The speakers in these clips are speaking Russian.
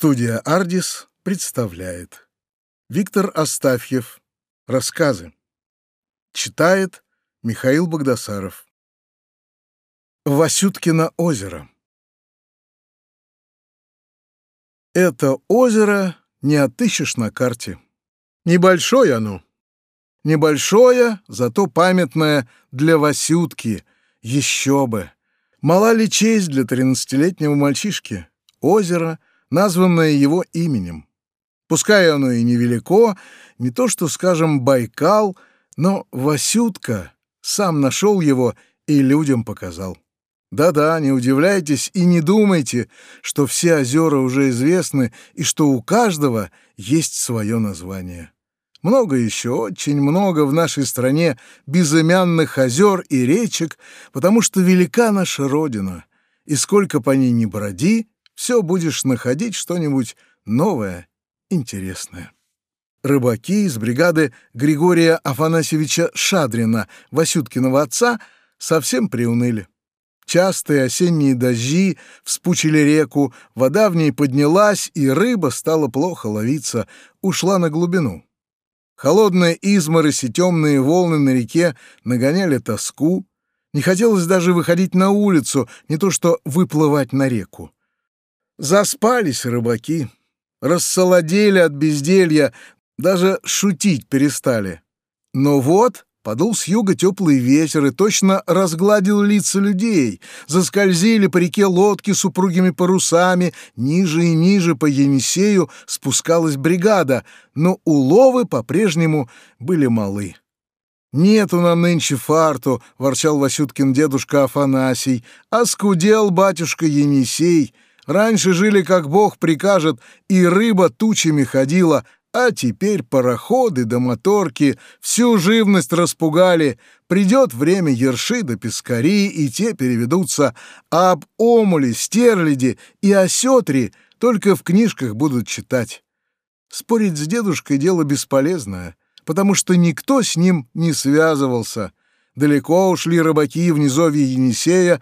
Студия «Ардис» представляет Виктор Астафьев Рассказы Читает Михаил Богдасаров Васюткино озеро Это озеро не отыщешь на карте. Небольшое оно. Небольшое, зато памятное для Васютки. Еще бы. Мала ли честь для тринадцатилетнего мальчишки? Озеро — названное его именем. Пускай оно и невелико, не то что, скажем, Байкал, но Васютка сам нашел его и людям показал. Да-да, не удивляйтесь и не думайте, что все озера уже известны и что у каждого есть свое название. Много еще, очень много в нашей стране безымянных озер и речек, потому что велика наша Родина, и сколько по ней не броди, все будешь находить что-нибудь новое, интересное. Рыбаки из бригады Григория Афанасьевича Шадрина, Васюткиного отца, совсем приуныли. Частые осенние дожди вспучили реку, вода в ней поднялась, и рыба стала плохо ловиться, ушла на глубину. Холодные изморозь и темные волны на реке нагоняли тоску. Не хотелось даже выходить на улицу, не то что выплывать на реку. Заспались рыбаки, рассолодели от безделья, даже шутить перестали. Но вот подул с юга теплый ветер и точно разгладил лица людей. Заскользили по реке лодки с упругими парусами, ниже и ниже по Енисею спускалась бригада, но уловы по-прежнему были малы. «Нету нам нынче фарту», — ворчал Васюткин дедушка Афанасий, «а скудел батюшка Енисей». Раньше жили, как Бог прикажет, и рыба тучами ходила, а теперь пароходы да моторки всю живность распугали. Придет время ерши да пескари, и те переведутся, а об омуле, стерляди и осетре только в книжках будут читать. Спорить с дедушкой — дело бесполезное, потому что никто с ним не связывался. Далеко ушли рыбаки в низовье Енисея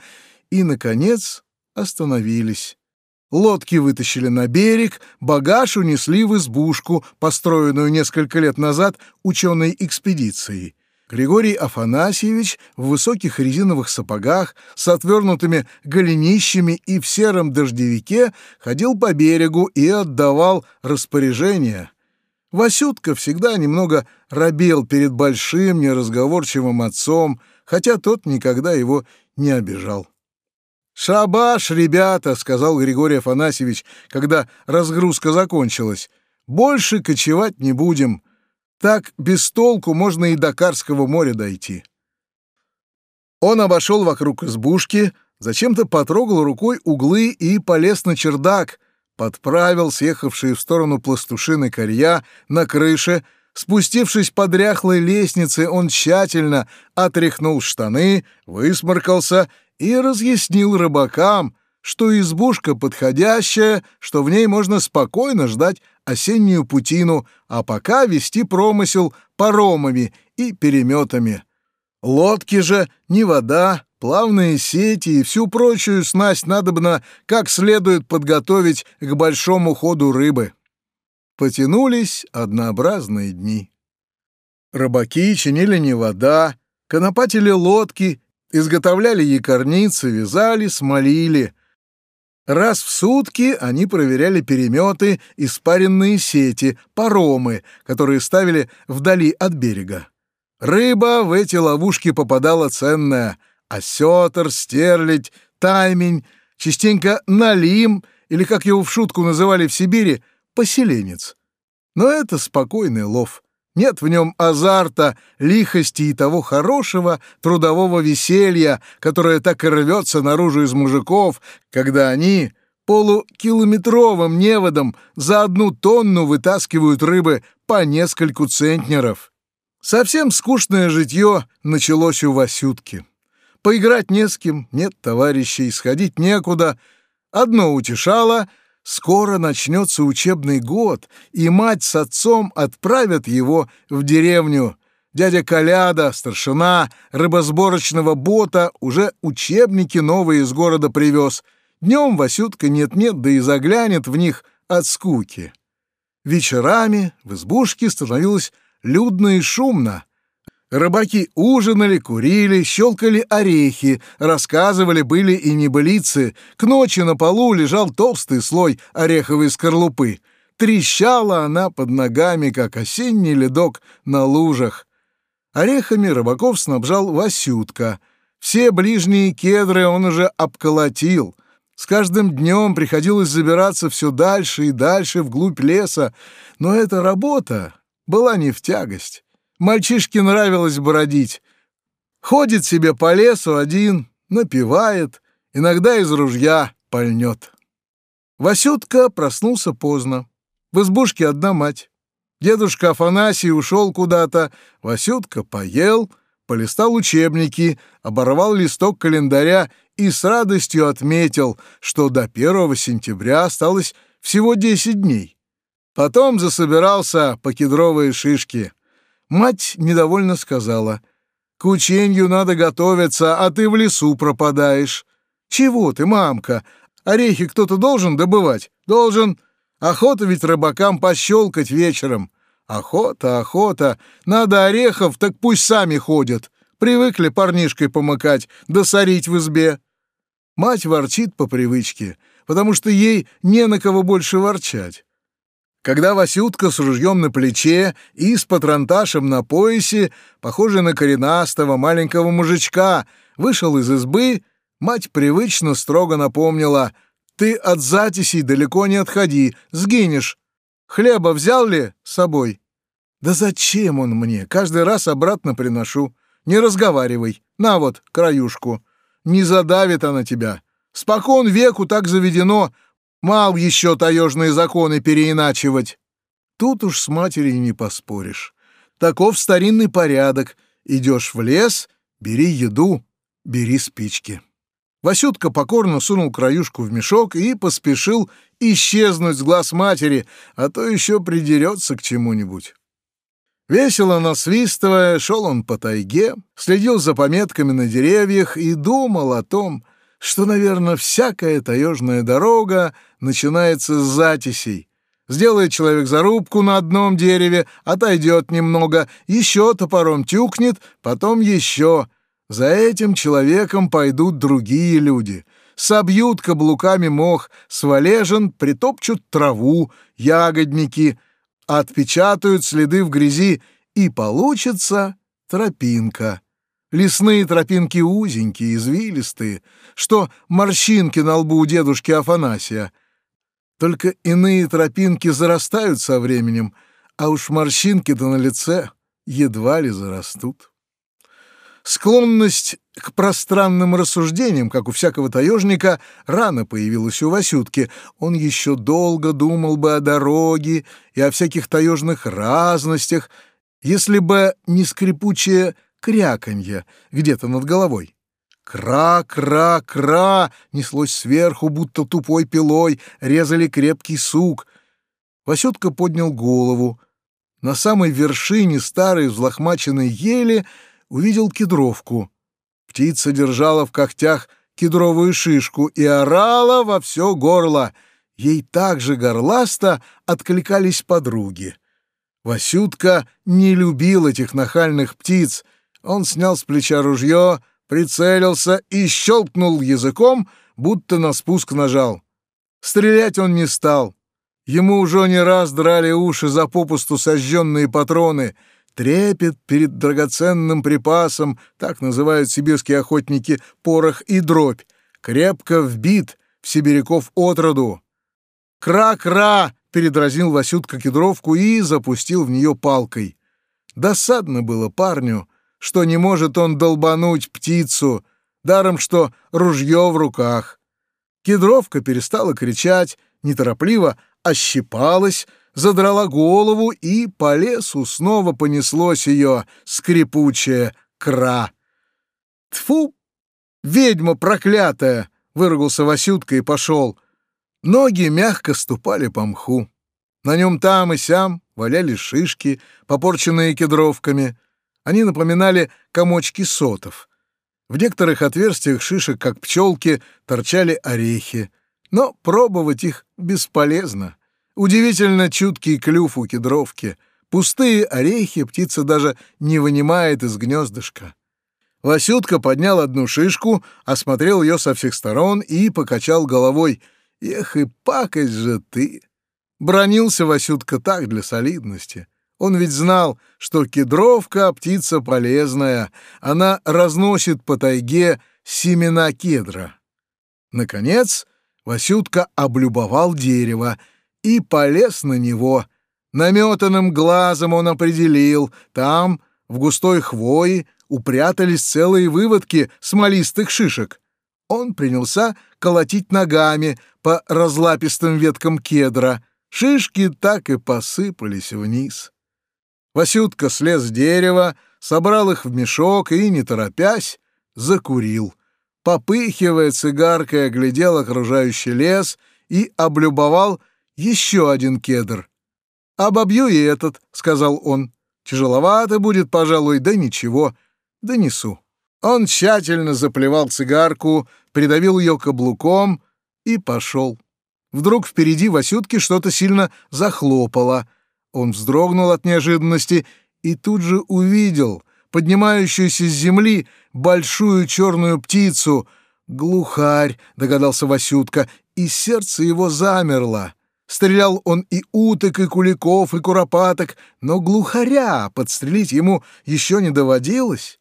и, наконец, остановились. Лодки вытащили на берег, багаж унесли в избушку, построенную несколько лет назад ученой экспедицией. Григорий Афанасьевич в высоких резиновых сапогах с отвернутыми голенищами и в сером дождевике ходил по берегу и отдавал распоряжения. Васютка всегда немного робел перед большим неразговорчивым отцом, хотя тот никогда его не обижал. «Шабаш, ребята!» — сказал Григорий Афанасьевич, когда разгрузка закончилась. «Больше кочевать не будем. Так без толку можно и до Карского моря дойти». Он обошел вокруг избушки, зачем-то потрогал рукой углы и полез на чердак, подправил съехавшие в сторону пластушины корья на крыше, Спустившись по дряхлой лестнице, он тщательно отряхнул штаны, высморкался и разъяснил рыбакам, что избушка подходящая, что в ней можно спокойно ждать осеннюю путину, а пока вести промысел паромами и переметами. Лодки же, не вода, плавные сети и всю прочую снасть надобно как следует подготовить к большому ходу рыбы. Потянулись однообразные дни. Рыбаки чинили не вода, конопатили лодки Изготовляли якорницы, вязали, смолили. Раз в сутки они проверяли переметы и спаренные сети, паромы, которые ставили вдали от берега. Рыба в эти ловушки попадала ценная. Осетр, стерлядь, таймень, частенько налим, или, как его в шутку называли в Сибири, поселенец. Но это спокойный лов. Нет в нем азарта, лихости и того хорошего трудового веселья, которое так и рвется наружу из мужиков, когда они полукилометровым неводом за одну тонну вытаскивают рыбы по нескольку центнеров. Совсем скучное житье началось у Васютки. Поиграть не с кем, нет товарищей, сходить некуда. Одно утешало — Скоро начнется учебный год, и мать с отцом отправят его в деревню. Дядя Коляда, старшина рыбосборочного бота, уже учебники новые из города привез. Днем Васютка нет-нет, да и заглянет в них, от скуки. Вечерами в избушке становилось людно и шумно. Рыбаки ужинали, курили, щелкали орехи, рассказывали были и небылицы. К ночи на полу лежал толстый слой ореховой скорлупы. Трещала она под ногами, как осенний ледок на лужах. Орехами рыбаков снабжал Васютка. Все ближние кедры он уже обколотил. С каждым днем приходилось забираться все дальше и дальше вглубь леса, но эта работа была не в тягость. Мальчишке нравилось бродить. Ходит себе по лесу один, напевает, иногда из ружья пальнет. Васютка проснулся поздно. В избушке одна мать. Дедушка Афанасий ушел куда-то, Васютка поел, полистал учебники, оборвал листок календаря и с радостью отметил, что до 1 сентября осталось всего 10 дней. Потом засобирался по кедровые шишки. Мать недовольно сказала, «К учению надо готовиться, а ты в лесу пропадаешь». «Чего ты, мамка? Орехи кто-то должен добывать?» «Должен. Охота ведь рыбакам пощелкать вечером». «Охота, охота. Надо орехов, так пусть сами ходят. Привыкли парнишкой помыкать, да в избе». Мать ворчит по привычке, потому что ей не на кого больше ворчать. Когда Васютка с ружьем на плече и с патронташем на поясе, похожий на коренастого маленького мужичка, вышел из избы, мать привычно строго напомнила «Ты от затисей далеко не отходи, сгинешь. Хлеба взял ли с собой?» «Да зачем он мне? Каждый раз обратно приношу. Не разговаривай. На вот, краюшку. Не задавит она тебя. Спокон веку так заведено, Мал еще таежные законы переиначивать. Тут уж с матерью не поспоришь. Таков старинный порядок. Идешь в лес, бери еду, бери спички. Васютка покорно сунул краюшку в мешок и поспешил исчезнуть с глаз матери, а то еще придерется к чему-нибудь. Весело насвистывая, шел он по тайге, следил за пометками на деревьях и думал о том, что, наверное, всякая таежная дорога начинается с затисей. Сделает человек зарубку на одном дереве, отойдет немного, еще топором тюкнет, потом еще. За этим человеком пойдут другие люди. Собьют каблуками мох, свалежен, притопчут траву, ягодники, отпечатают следы в грязи, и получится тропинка. Лесные тропинки узенькие, извилистые, что морщинки на лбу у дедушки Афанасия. Только иные тропинки зарастают со временем, а уж морщинки-то на лице едва ли зарастут. Склонность к пространным рассуждениям, как у всякого таежника, рано появилась у Васютки. Он еще долго думал бы о дороге и о всяких таежных разностях, если бы не скрипучая кряканье где-то над головой. Кра-кра-кра неслось сверху, будто тупой пилой, резали крепкий сук. Васютка поднял голову. На самой вершине старой взлохмаченной ели увидел кедровку. Птица держала в когтях кедровую шишку и орала во все горло. Ей также горласто откликались подруги. Васютка не любил этих нахальных птиц — он снял с плеча ружье, прицелился и щелкнул языком, будто на спуск нажал. Стрелять он не стал. Ему уже не раз драли уши за попусту сожженные патроны. Трепет перед драгоценным припасом, так называют сибирские охотники порох и дробь, крепко вбит в сибиряков отроду. «Кра-кра!» — передразнил Васютка кедровку и запустил в нее палкой. Досадно было парню, что не может он долбануть птицу, даром что ружье в руках. Кедровка перестала кричать, неторопливо ощипалась, задрала голову, и по лесу снова понеслось ее скрипучее кра. «Тьфу! Ведьма проклятая!» — выругался Васютка и пошел. Ноги мягко ступали по мху. На нем там и сям валялись шишки, попорченные кедровками — они напоминали комочки сотов. В некоторых отверстиях шишек, как пчелки, торчали орехи, но пробовать их бесполезно. Удивительно чуткий клюв у кедровки. Пустые орехи птица даже не вынимает из гнездышка. Васютка поднял одну шишку, осмотрел ее со всех сторон и покачал головой. «Эх и пакость же ты!» Бронился Васютка так для солидности. Он ведь знал, что кедровка — птица полезная, она разносит по тайге семена кедра. Наконец, Васютка облюбовал дерево и полез на него. Наметанным глазом он определил, там, в густой хвое, упрятались целые выводки смолистых шишек. Он принялся колотить ногами по разлапистым веткам кедра. Шишки так и посыпались вниз. Васютка слез с дерева, собрал их в мешок и, не торопясь, закурил. Попыхивая цигаркой, оглядел окружающий лес и облюбовал еще один кедр. «Обобью и этот», — сказал он. «Тяжеловато будет, пожалуй, да ничего, донесу». Он тщательно заплевал цигарку, придавил ее каблуком и пошел. Вдруг впереди Васютки что-то сильно захлопало — он вздрогнул от неожиданности и тут же увидел поднимающуюся с земли большую черную птицу. «Глухарь», — догадался Васютка, и сердце его замерло. Стрелял он и уток, и куликов, и куропаток, но глухаря подстрелить ему еще не доводилось.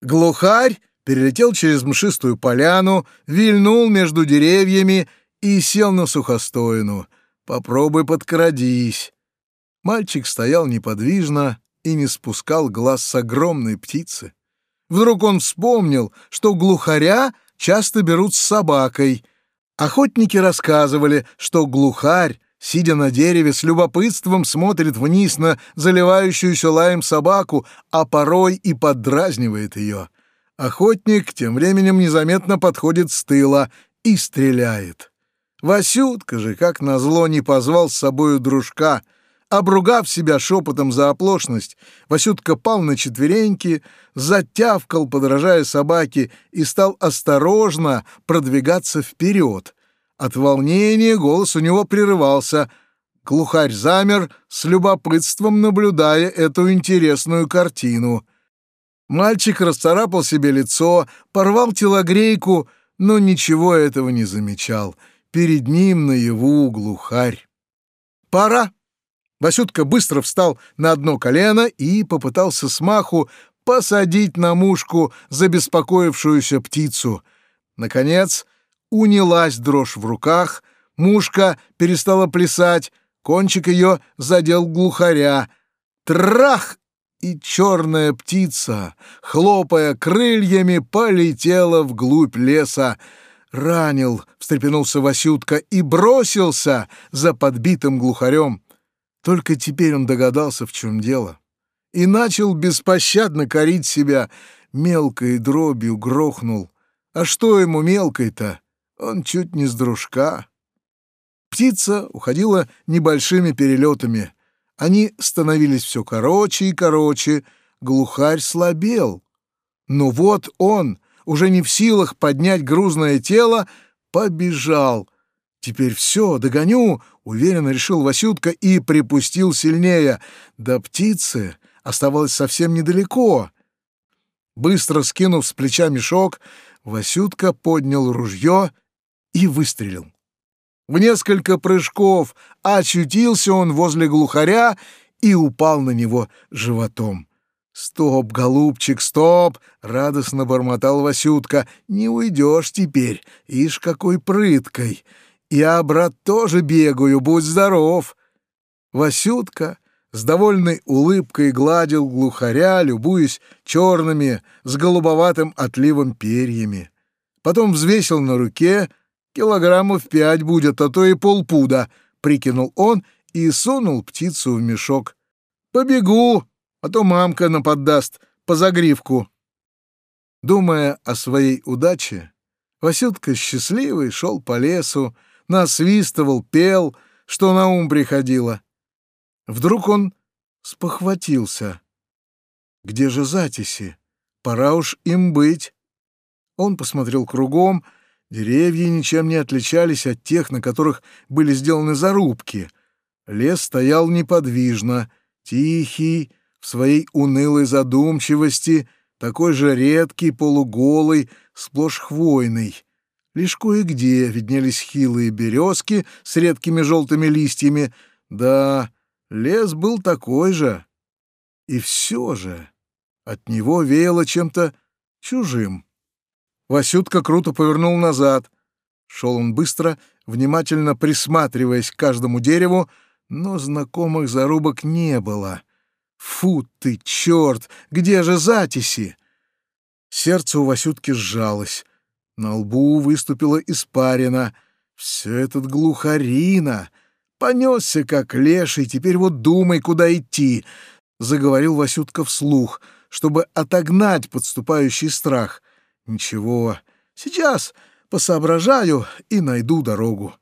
Глухарь перелетел через мшистую поляну, вильнул между деревьями и сел на сухостоину. Попробуй подкрадись. Мальчик стоял неподвижно и не спускал глаз с огромной птицы. Вдруг он вспомнил, что глухаря часто берут с собакой. Охотники рассказывали, что глухарь, сидя на дереве, с любопытством смотрит вниз на заливающуюся лаем собаку, а порой и поддразнивает ее. Охотник тем временем незаметно подходит с тыла и стреляет. Васютка же, как назло, не позвал с собою дружка — Обругав себя шепотом за оплошность, Васютка пал на четвереньки, затявкал, подражая собаке, и стал осторожно продвигаться вперед. От волнения голос у него прерывался. Глухарь замер, с любопытством наблюдая эту интересную картину. Мальчик расцарапал себе лицо, порвал телогрейку, но ничего этого не замечал. Перед ним наяву глухарь. «Пора!» Васютка быстро встал на одно колено и попытался смаху посадить на мушку забеспокоившуюся птицу. Наконец, унялась дрожь в руках, мушка перестала плясать, кончик ее задел глухаря. Трах! И черная птица, хлопая крыльями, полетела вглубь леса. Ранил, встрепенулся Васютка и бросился за подбитым глухарем. Только теперь он догадался, в чем дело, и начал беспощадно корить себя, мелкой дробью грохнул. А что ему мелкой-то? Он чуть не с дружка. Птица уходила небольшими перелетами. Они становились все короче и короче, глухарь слабел. Но вот он, уже не в силах поднять грузное тело, побежал — «Теперь все, догоню!» — уверенно решил Васютка и припустил сильнее. До птицы оставалось совсем недалеко. Быстро скинув с плеча мешок, Васютка поднял ружье и выстрелил. В несколько прыжков очутился он возле глухаря и упал на него животом. «Стоп, голубчик, стоп!» — радостно бормотал Васютка. «Не уйдешь теперь, ишь какой прыткой!» Я, брат, тоже бегаю, будь здоров. Васютка с довольной улыбкой гладил глухаря, любуясь черными с голубоватым отливом перьями. Потом взвесил на руке, килограммов пять будет, а то и полпуда, прикинул он и сунул птицу в мешок. Побегу, а то мамка наподдаст по загривку. Думая о своей удаче, Васютка счастливый шел по лесу, насвистывал, пел, что на ум приходило. Вдруг он спохватился. Где же записи? Пора уж им быть. Он посмотрел кругом. Деревья ничем не отличались от тех, на которых были сделаны зарубки. Лес стоял неподвижно, тихий, в своей унылой задумчивости, такой же редкий, полуголый, сплошь хвойный. Лишь кое-где виднелись хилые березки с редкими желтыми листьями. Да, лес был такой же. И все же от него веяло чем-то чужим. Васютка круто повернул назад. Шел он быстро, внимательно присматриваясь к каждому дереву, но знакомых зарубок не было. Фу ты, черт! Где же затиси? Сердце у Васютки сжалось. На лбу выступила испарина. Все этот глухарина. Понесся, как леший, теперь вот думай, куда идти. Заговорил Васютка вслух, чтобы отогнать подступающий страх. Ничего, сейчас посоображаю и найду дорогу.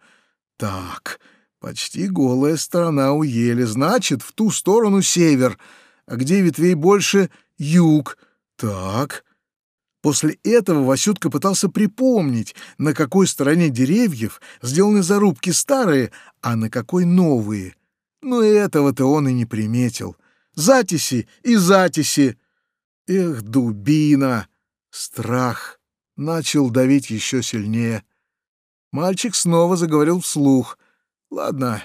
Так, почти голая сторона у ели, значит, в ту сторону север, а где ветвей больше — юг. Так, После этого Васютка пытался припомнить, на какой стороне деревьев сделаны зарубки старые, а на какой новые. Но этого-то он и не приметил. Затиси и затиси. Эх, дубина! Страх начал давить еще сильнее. Мальчик снова заговорил вслух. «Ладно,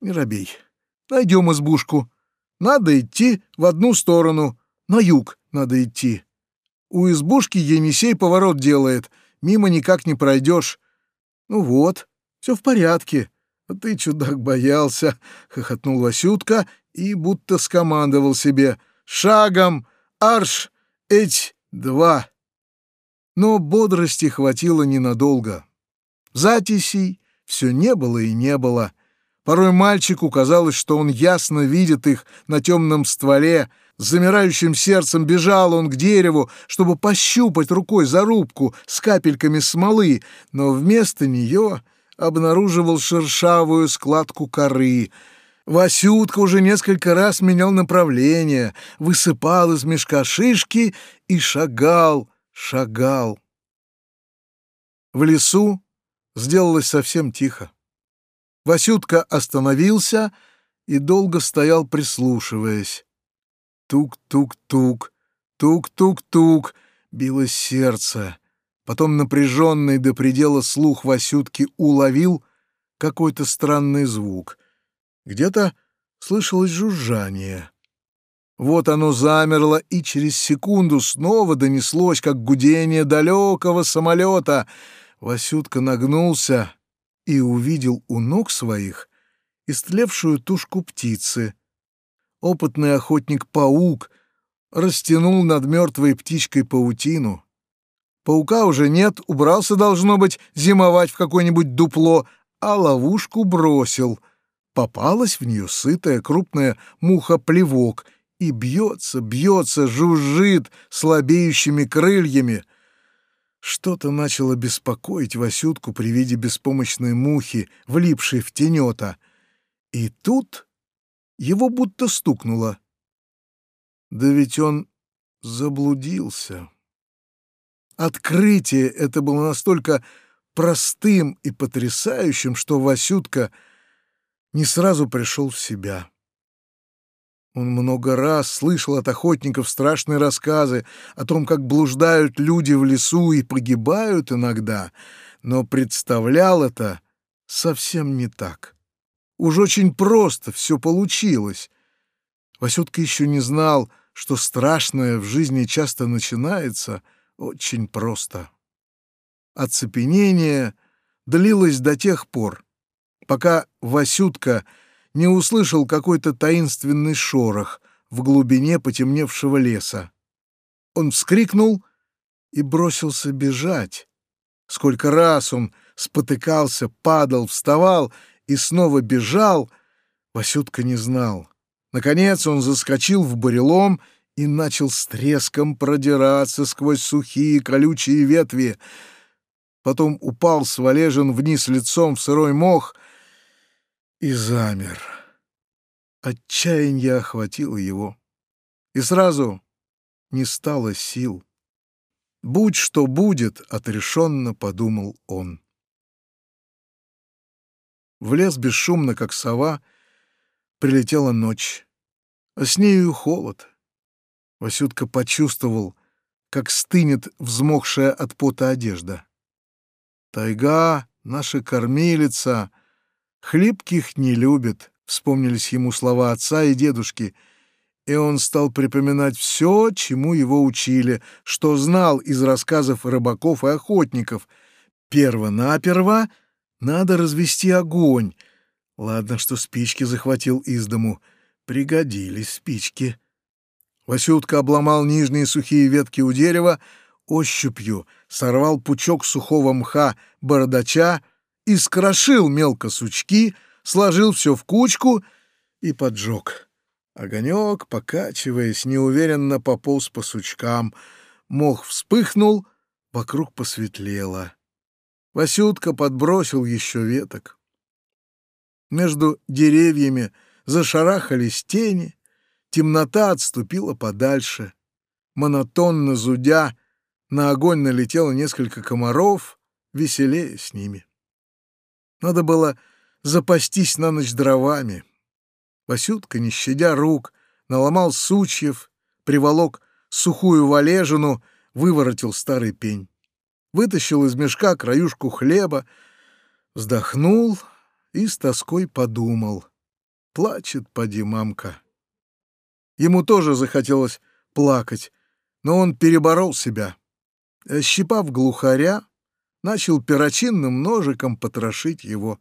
не робей. Найдем избушку. Надо идти в одну сторону. На юг надо идти». У избушки Енисей поворот делает, мимо никак не пройдешь. Ну вот, все в порядке. А ты, чудак, боялся, — хохотнул Васютка и будто скомандовал себе. Шагом, арш, эть, два. Но бодрости хватило ненадолго. Затисей все не было и не было. Порой мальчику казалось, что он ясно видит их на темном стволе, с замирающим сердцем бежал он к дереву, чтобы пощупать рукой зарубку с капельками смолы, но вместо нее обнаруживал шершавую складку коры. Васютка уже несколько раз менял направление, высыпал из мешка шишки и шагал, шагал. В лесу сделалось совсем тихо. Васютка остановился и долго стоял, прислушиваясь. Тук-тук-тук, тук-тук-тук, билось сердце. Потом напряженный до предела слух Васютки уловил какой-то странный звук. Где-то слышалось жужжание. Вот оно замерло, и через секунду снова донеслось, как гудение далекого самолета. Васютка нагнулся и увидел у ног своих истлевшую тушку птицы — опытный охотник-паук растянул над мертвой птичкой паутину. Паука уже нет, убрался, должно быть, зимовать в какое-нибудь дупло, а ловушку бросил. Попалась в нее сытая крупная муха-плевок и бьется, бьется, жужжит слабеющими крыльями. Что-то начало беспокоить Васютку при виде беспомощной мухи, влипшей в тенета. И тут его будто стукнуло. Да ведь он заблудился. Открытие это было настолько простым и потрясающим, что Васютка не сразу пришел в себя. Он много раз слышал от охотников страшные рассказы о том, как блуждают люди в лесу и погибают иногда, но представлял это совсем не так. Уж очень просто все получилось. Васютка еще не знал, что страшное в жизни часто начинается очень просто. Оцепенение длилось до тех пор, пока Васютка не услышал какой-то таинственный шорох в глубине потемневшего леса. Он вскрикнул и бросился бежать. Сколько раз он спотыкался, падал, вставал и снова бежал, Васютка не знал. Наконец он заскочил в бурелом и начал с треском продираться сквозь сухие колючие ветви. Потом упал свалежен вниз лицом в сырой мох и замер. Отчаяние охватило его, и сразу не стало сил. Будь что будет, отрешенно подумал он. В лес бесшумно, как сова, прилетела ночь, а с нею холод. Васютка почувствовал, как стынет взмокшая от пота одежда. Тайга, наша кормилица, хлипких не любит, вспомнились ему слова отца и дедушки — и он стал припоминать все, чему его учили, что знал из рассказов рыбаков и охотников. Перво-наперво надо развести огонь. Ладно, что спички захватил из дому. Пригодились спички. Васютка обломал нижние сухие ветки у дерева, ощупью сорвал пучок сухого мха бородача и скрошил мелко сучки, сложил все в кучку и поджег. Огонек, покачиваясь, неуверенно пополз по сучкам. Мох вспыхнул, вокруг посветлело. Васютка подбросил еще веток. Между деревьями зашарахались тени, темнота отступила подальше. Монотонно зудя, на огонь налетело несколько комаров, веселее с ними. Надо было запастись на ночь дровами — Васютка, не щадя рук, наломал сучьев, приволок сухую валежину, выворотил старый пень. Вытащил из мешка краюшку хлеба, вздохнул и с тоской подумал. Плачет, поди, мамка. Ему тоже захотелось плакать, но он переборол себя. Щипав глухаря, начал перочинным ножиком потрошить его.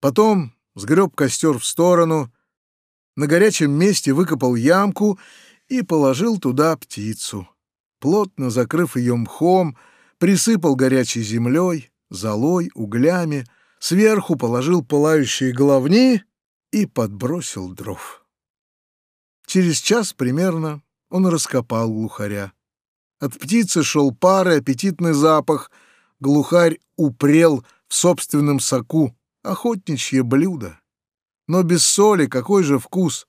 Потом сгреб костер в сторону — на горячем месте выкопал ямку и положил туда птицу. Плотно закрыв ее мхом, присыпал горячей землей, золой, углями, сверху положил пылающие головни и подбросил дров. Через час примерно он раскопал глухаря. От птицы шел пар и аппетитный запах. Глухарь упрел в собственном соку, охотничье блюдо но без соли какой же вкус?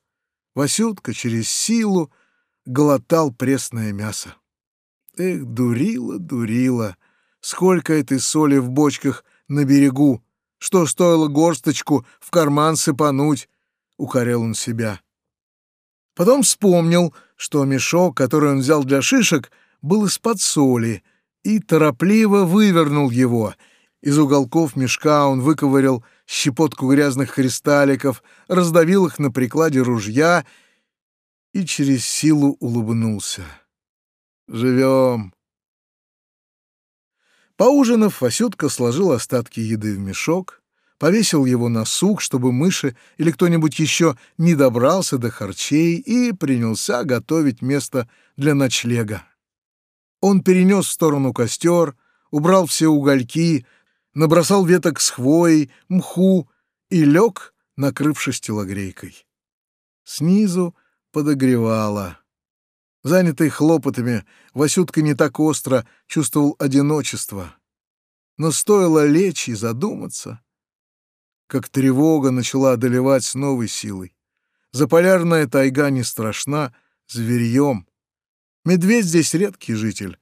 Васютка через силу глотал пресное мясо. Эх, дурила, дурила, сколько этой соли в бочках на берегу, что стоило горсточку в карман сыпануть, укорял он себя. Потом вспомнил, что мешок, который он взял для шишек, был из-под соли, и торопливо вывернул его. Из уголков мешка он выковырял щепотку грязных кристалликов, раздавил их на прикладе ружья и через силу улыбнулся. «Живем!» Поужинав, Васютка сложил остатки еды в мешок, повесил его на сук, чтобы мыши или кто-нибудь еще не добрался до харчей и принялся готовить место для ночлега. Он перенес в сторону костер, убрал все угольки, набросал веток с хвоей, мху и лег, накрывшись телогрейкой. Снизу подогревало. Занятый хлопотами, Васютка не так остро чувствовал одиночество. Но стоило лечь и задуматься, как тревога начала одолевать с новой силой. Заполярная тайга не страшна зверьем. Медведь здесь редкий житель.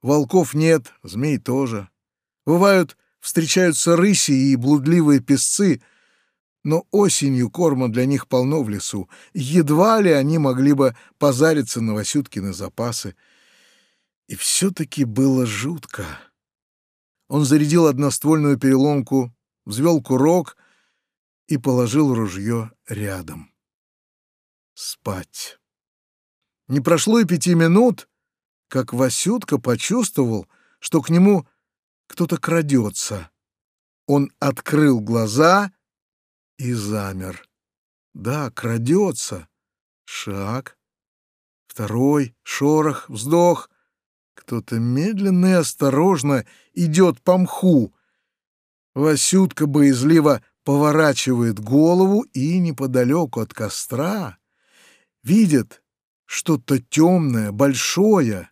Волков нет, змей тоже. Бывают встречаются рыси и блудливые песцы, но осенью корма для них полно в лесу. Едва ли они могли бы позариться на Васюткины запасы. И все-таки было жутко. Он зарядил одноствольную переломку, взвел курок и положил ружье рядом. Спать. Не прошло и пяти минут, как Васютка почувствовал, что к нему кто-то крадется. Он открыл глаза и замер. Да, крадется. Шаг. Второй, шорох, вздох. Кто-то медленно и осторожно идет по мху. Васютка боязливо поворачивает голову и неподалеку от костра видит что-то темное, большое.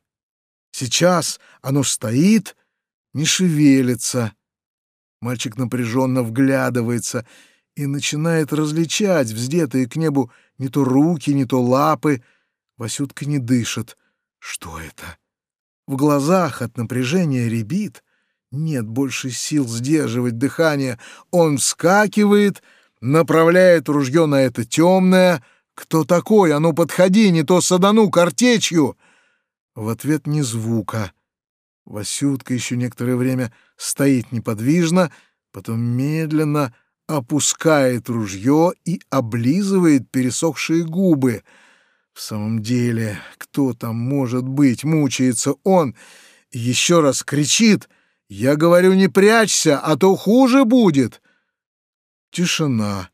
Сейчас оно стоит не шевелится. Мальчик напряженно вглядывается и начинает различать вздетые к небу не то руки, не то лапы. Васютка не дышит. Что это? В глазах от напряжения рябит. Нет больше сил сдерживать дыхание. Он вскакивает, направляет ружье на это темное. «Кто такой? А ну подходи, не то садану картечью!» В ответ ни звука. Васютка еще некоторое время стоит неподвижно, потом медленно опускает ружье и облизывает пересохшие губы. В самом деле, кто там может быть? Мучается он. Еще раз кричит. «Я говорю, не прячься, а то хуже будет!» Тишина.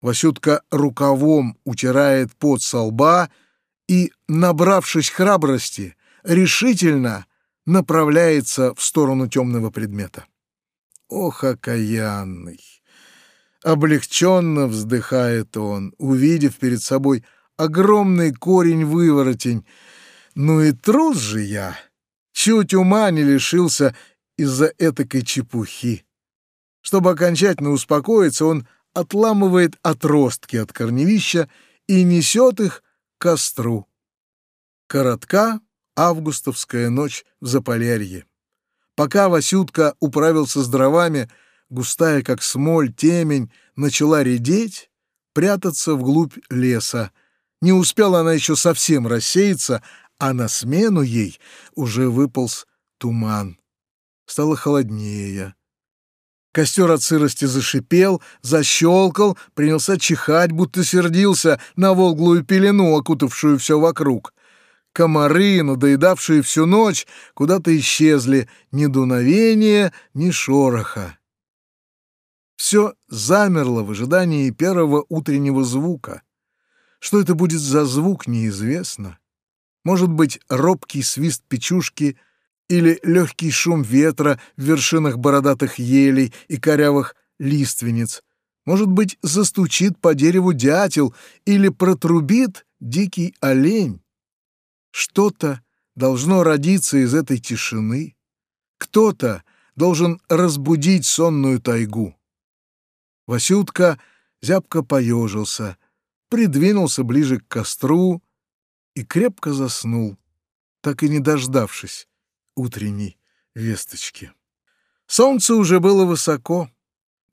Васютка рукавом утирает пот со лба и, набравшись храбрости, решительно направляется в сторону темного предмета. Ох, окаянный! Облегченно вздыхает он, увидев перед собой огромный корень-выворотень. Ну и трус же я! Чуть ума не лишился из-за этакой чепухи. Чтобы окончательно успокоиться, он отламывает отростки от корневища и несет их к костру. Коротка августовская ночь в Заполярье. Пока Васютка управился с дровами, густая, как смоль, темень начала редеть, прятаться вглубь леса. Не успела она еще совсем рассеяться, а на смену ей уже выполз туман. Стало холоднее. Костер от сырости зашипел, защелкал, принялся чихать, будто сердился на волглую пелену, окутавшую все вокруг. Комары, надоедавшие всю ночь, куда-то исчезли, ни дуновения, ни шороха. Все замерло в ожидании первого утреннего звука. Что это будет за звук, неизвестно. Может быть, робкий свист печушки или легкий шум ветра в вершинах бородатых елей и корявых лиственниц. Может быть, застучит по дереву дятел или протрубит дикий олень. Что-то должно родиться из этой тишины. Кто-то должен разбудить сонную тайгу. Васютка зябко поежился, придвинулся ближе к костру и крепко заснул, так и не дождавшись утренней весточки. Солнце уже было высоко.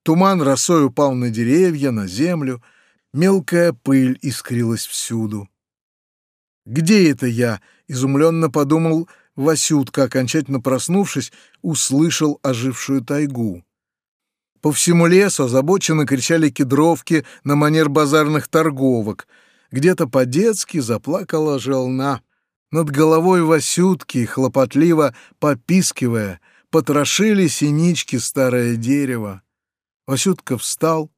Туман росой упал на деревья, на землю, мелкая пыль искрилась всюду. «Где это я?» — изумленно подумал Васютка, окончательно проснувшись, услышал ожившую тайгу. По всему лесу озабоченно кричали кедровки на манер базарных торговок. Где-то по-детски заплакала желна. Над головой Васютки, хлопотливо попискивая, потрошили синички старое дерево. Васютка встал,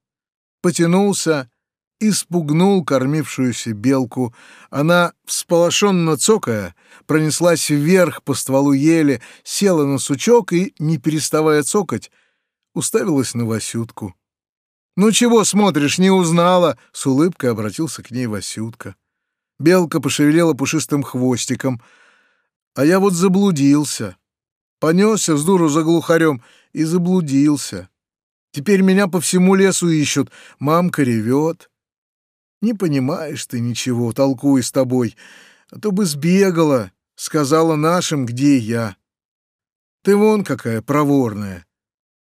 потянулся и спугнул кормившуюся белку. Она, всполошенно цокая, пронеслась вверх по стволу ели, села на сучок и, не переставая цокать, уставилась на Васютку. «Ну чего смотришь, не узнала?» — с улыбкой обратился к ней Васютка. Белка пошевелила пушистым хвостиком. «А я вот заблудился. Понесся с дуру за глухарем и заблудился. Теперь меня по всему лесу ищут, мамка ревет». Не понимаешь ты ничего, толкуй с тобой, а то бы сбегала, сказала нашим, где я. Ты вон какая проворная.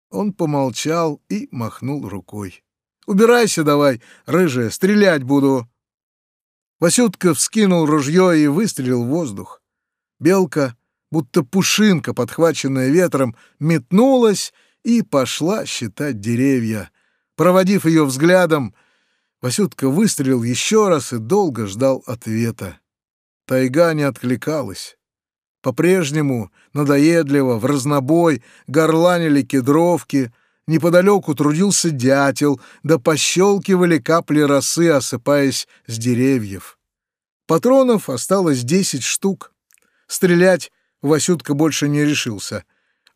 Он помолчал и махнул рукой. «Убирайся давай, рыжая, стрелять буду!» Васютка вскинул ружье и выстрелил в воздух. Белка, будто пушинка, подхваченная ветром, метнулась и пошла считать деревья. Проводив ее взглядом, Васютка выстрелил еще раз и долго ждал ответа. Тайга не откликалась. По-прежнему, надоедливо, в разнобой, горланили кедровки, неподалеку трудился дятел, да пощелкивали капли росы, осыпаясь с деревьев. Патронов осталось десять штук. Стрелять Васютка больше не решился.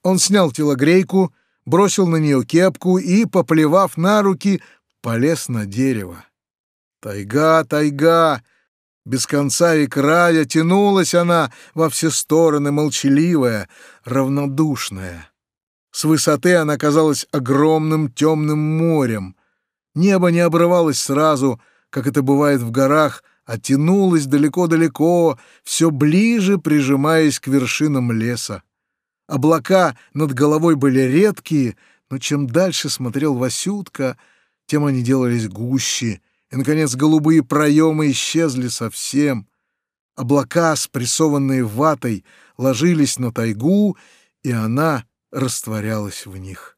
Он снял телогрейку, бросил на нее кепку и, поплевав на руки, полез на дерево. Тайга, тайга! Без конца и края тянулась она во все стороны, молчаливая, равнодушная. С высоты она казалась огромным темным морем. Небо не обрывалось сразу, как это бывает в горах, а тянулась далеко-далеко, все ближе прижимаясь к вершинам леса. Облака над головой были редкие, но чем дальше смотрел Васютка, тем они делались гуще, и, наконец, голубые проемы исчезли совсем. Облака, спрессованные ватой, ложились на тайгу, и она растворялась в них.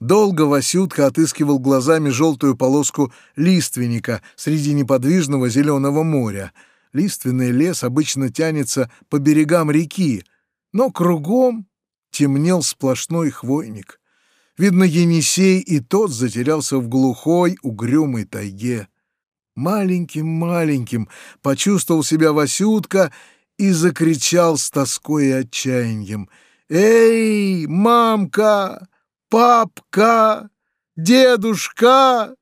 Долго Васютка отыскивал глазами желтую полоску лиственника среди неподвижного зеленого моря. Лиственный лес обычно тянется по берегам реки, но кругом темнел сплошной хвойник. Видно, Енисей и тот затерялся в глухой, угрюмой тайге. Маленьким-маленьким почувствовал себя Васютка и закричал с тоской и отчаянием. «Эй, мамка! Папка! Дедушка!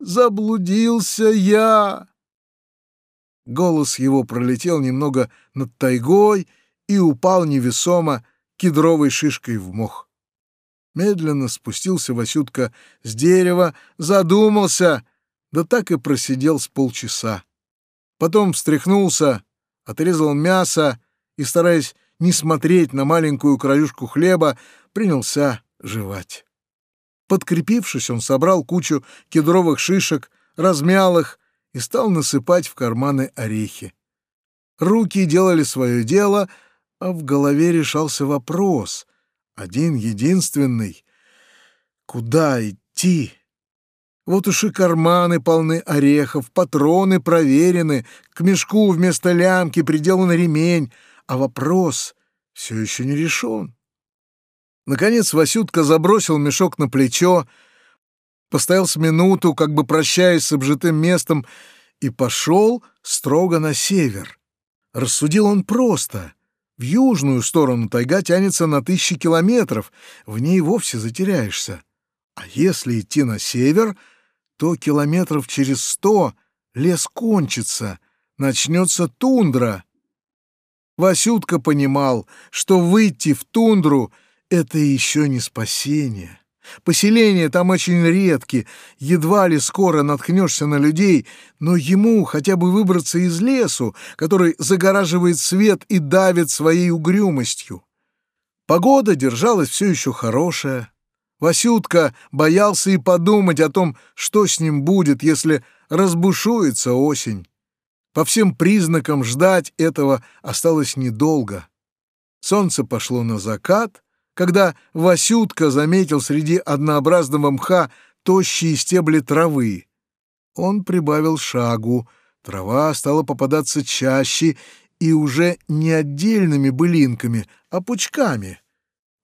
Заблудился я!» Голос его пролетел немного над тайгой и упал невесомо кедровой шишкой в мох. Медленно спустился Васютка с дерева, задумался, да так и просидел с полчаса. Потом встряхнулся, отрезал мясо и, стараясь не смотреть на маленькую краюшку хлеба, принялся жевать. Подкрепившись, он собрал кучу кедровых шишек, размял их и стал насыпать в карманы орехи. Руки делали свое дело, а в голове решался вопрос, один единственный. Куда идти? Вот уж и карманы полны орехов, патроны проверены, к мешку вместо лямки приделан ремень, а вопрос все еще не решен. Наконец Васютка забросил мешок на плечо, постоял с минуту, как бы прощаясь с обжитым местом, и пошел строго на север. Рассудил он просто. В южную сторону тайга тянется на тысячи километров, в ней вовсе затеряешься. А если идти на север, то километров через сто лес кончится, начнется тундра. Васютка понимал, что выйти в тундру — это еще не спасение. Поселения там очень редки, едва ли скоро наткнешься на людей, но ему хотя бы выбраться из лесу, который загораживает свет и давит своей угрюмостью. Погода держалась все еще хорошая. Васютка боялся и подумать о том, что с ним будет, если разбушуется осень. По всем признакам ждать этого осталось недолго. Солнце пошло на закат — когда Васютка заметил среди однообразного мха тощие стебли травы. Он прибавил шагу, трава стала попадаться чаще и уже не отдельными былинками, а пучками.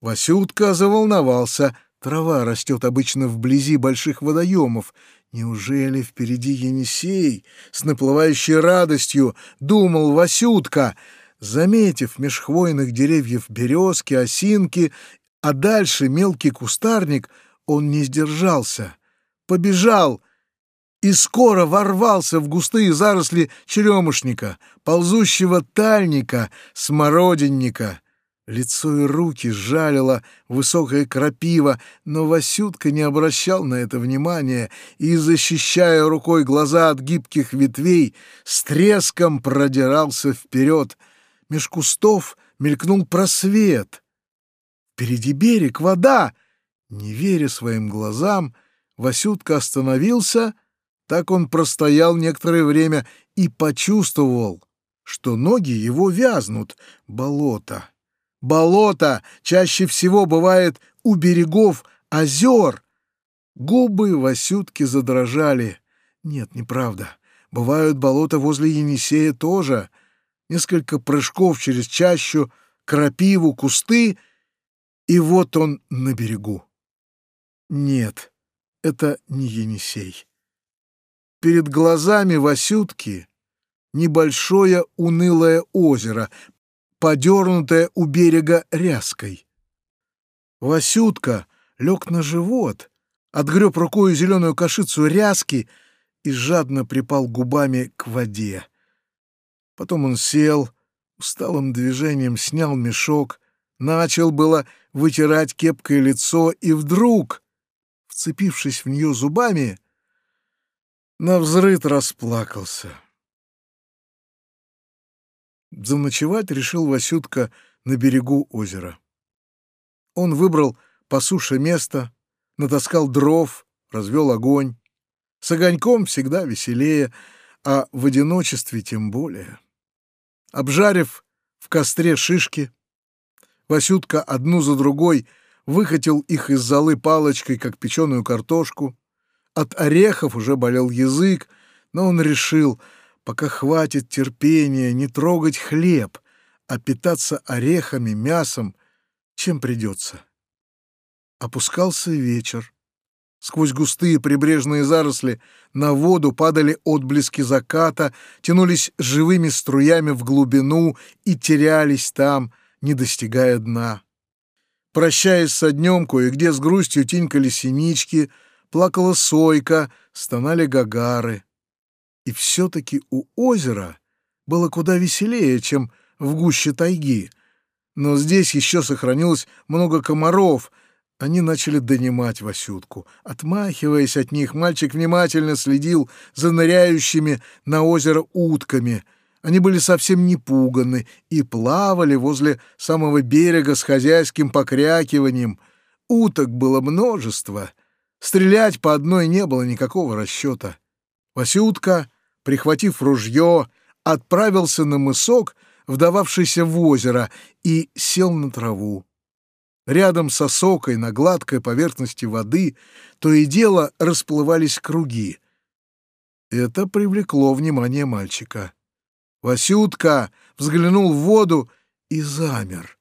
Васютка заволновался. Трава растет обычно вблизи больших водоемов. Неужели впереди Енисей? С наплывающей радостью думал Васютка — Заметив меж хвойных деревьев березки, осинки, а дальше мелкий кустарник, он не сдержался, побежал и скоро ворвался в густые заросли черемушника, ползущего тальника, смородинника. Лицо и руки сжалило высокая крапива, но Васютка не обращал на это внимания и, защищая рукой глаза от гибких ветвей, с треском продирался вперед — меж кустов мелькнул просвет. Впереди берег, вода! Не веря своим глазам, Васютка остановился, так он простоял некоторое время и почувствовал, что ноги его вязнут. Болото. Болото чаще всего бывает у берегов озер. Губы Васютки задрожали. Нет, неправда. Бывают болота возле Енисея тоже — несколько прыжков через чащу, крапиву, кусты, и вот он на берегу. Нет, это не Енисей. Перед глазами Васютки небольшое унылое озеро, подернутое у берега ряской. Васютка лег на живот, отгреб рукой зеленую кашицу ряски и жадно припал губами к воде. Потом он сел, усталым движением снял мешок, начал было вытирать кепкой лицо, и вдруг, вцепившись в нее зубами, навзрыд расплакался. Заночевать решил Васютка на берегу озера. Он выбрал по суше место, натаскал дров, развел огонь. С огоньком всегда веселее, а в одиночестве тем более. Обжарив в костре шишки, Васютка одну за другой выхотел их из золы палочкой, как печеную картошку. От орехов уже болел язык, но он решил, пока хватит терпения, не трогать хлеб, а питаться орехами, мясом, чем придется. Опускался вечер. Сквозь густые прибрежные заросли на воду падали отблески заката, тянулись живыми струями в глубину и терялись там, не достигая дна. Прощаясь со днем, кое-где с грустью тинькали синички, плакала сойка, стонали гагары. И все-таки у озера было куда веселее, чем в гуще тайги. Но здесь еще сохранилось много комаров — они начали донимать Васютку. Отмахиваясь от них, мальчик внимательно следил за ныряющими на озеро утками. Они были совсем не пуганы и плавали возле самого берега с хозяйским покрякиванием. Уток было множество. Стрелять по одной не было никакого расчета. Васютка, прихватив ружье, отправился на мысок, вдававшийся в озеро, и сел на траву. Рядом с осокой на гладкой поверхности воды то и дело расплывались круги. Это привлекло внимание мальчика. Васютка взглянул в воду и замер.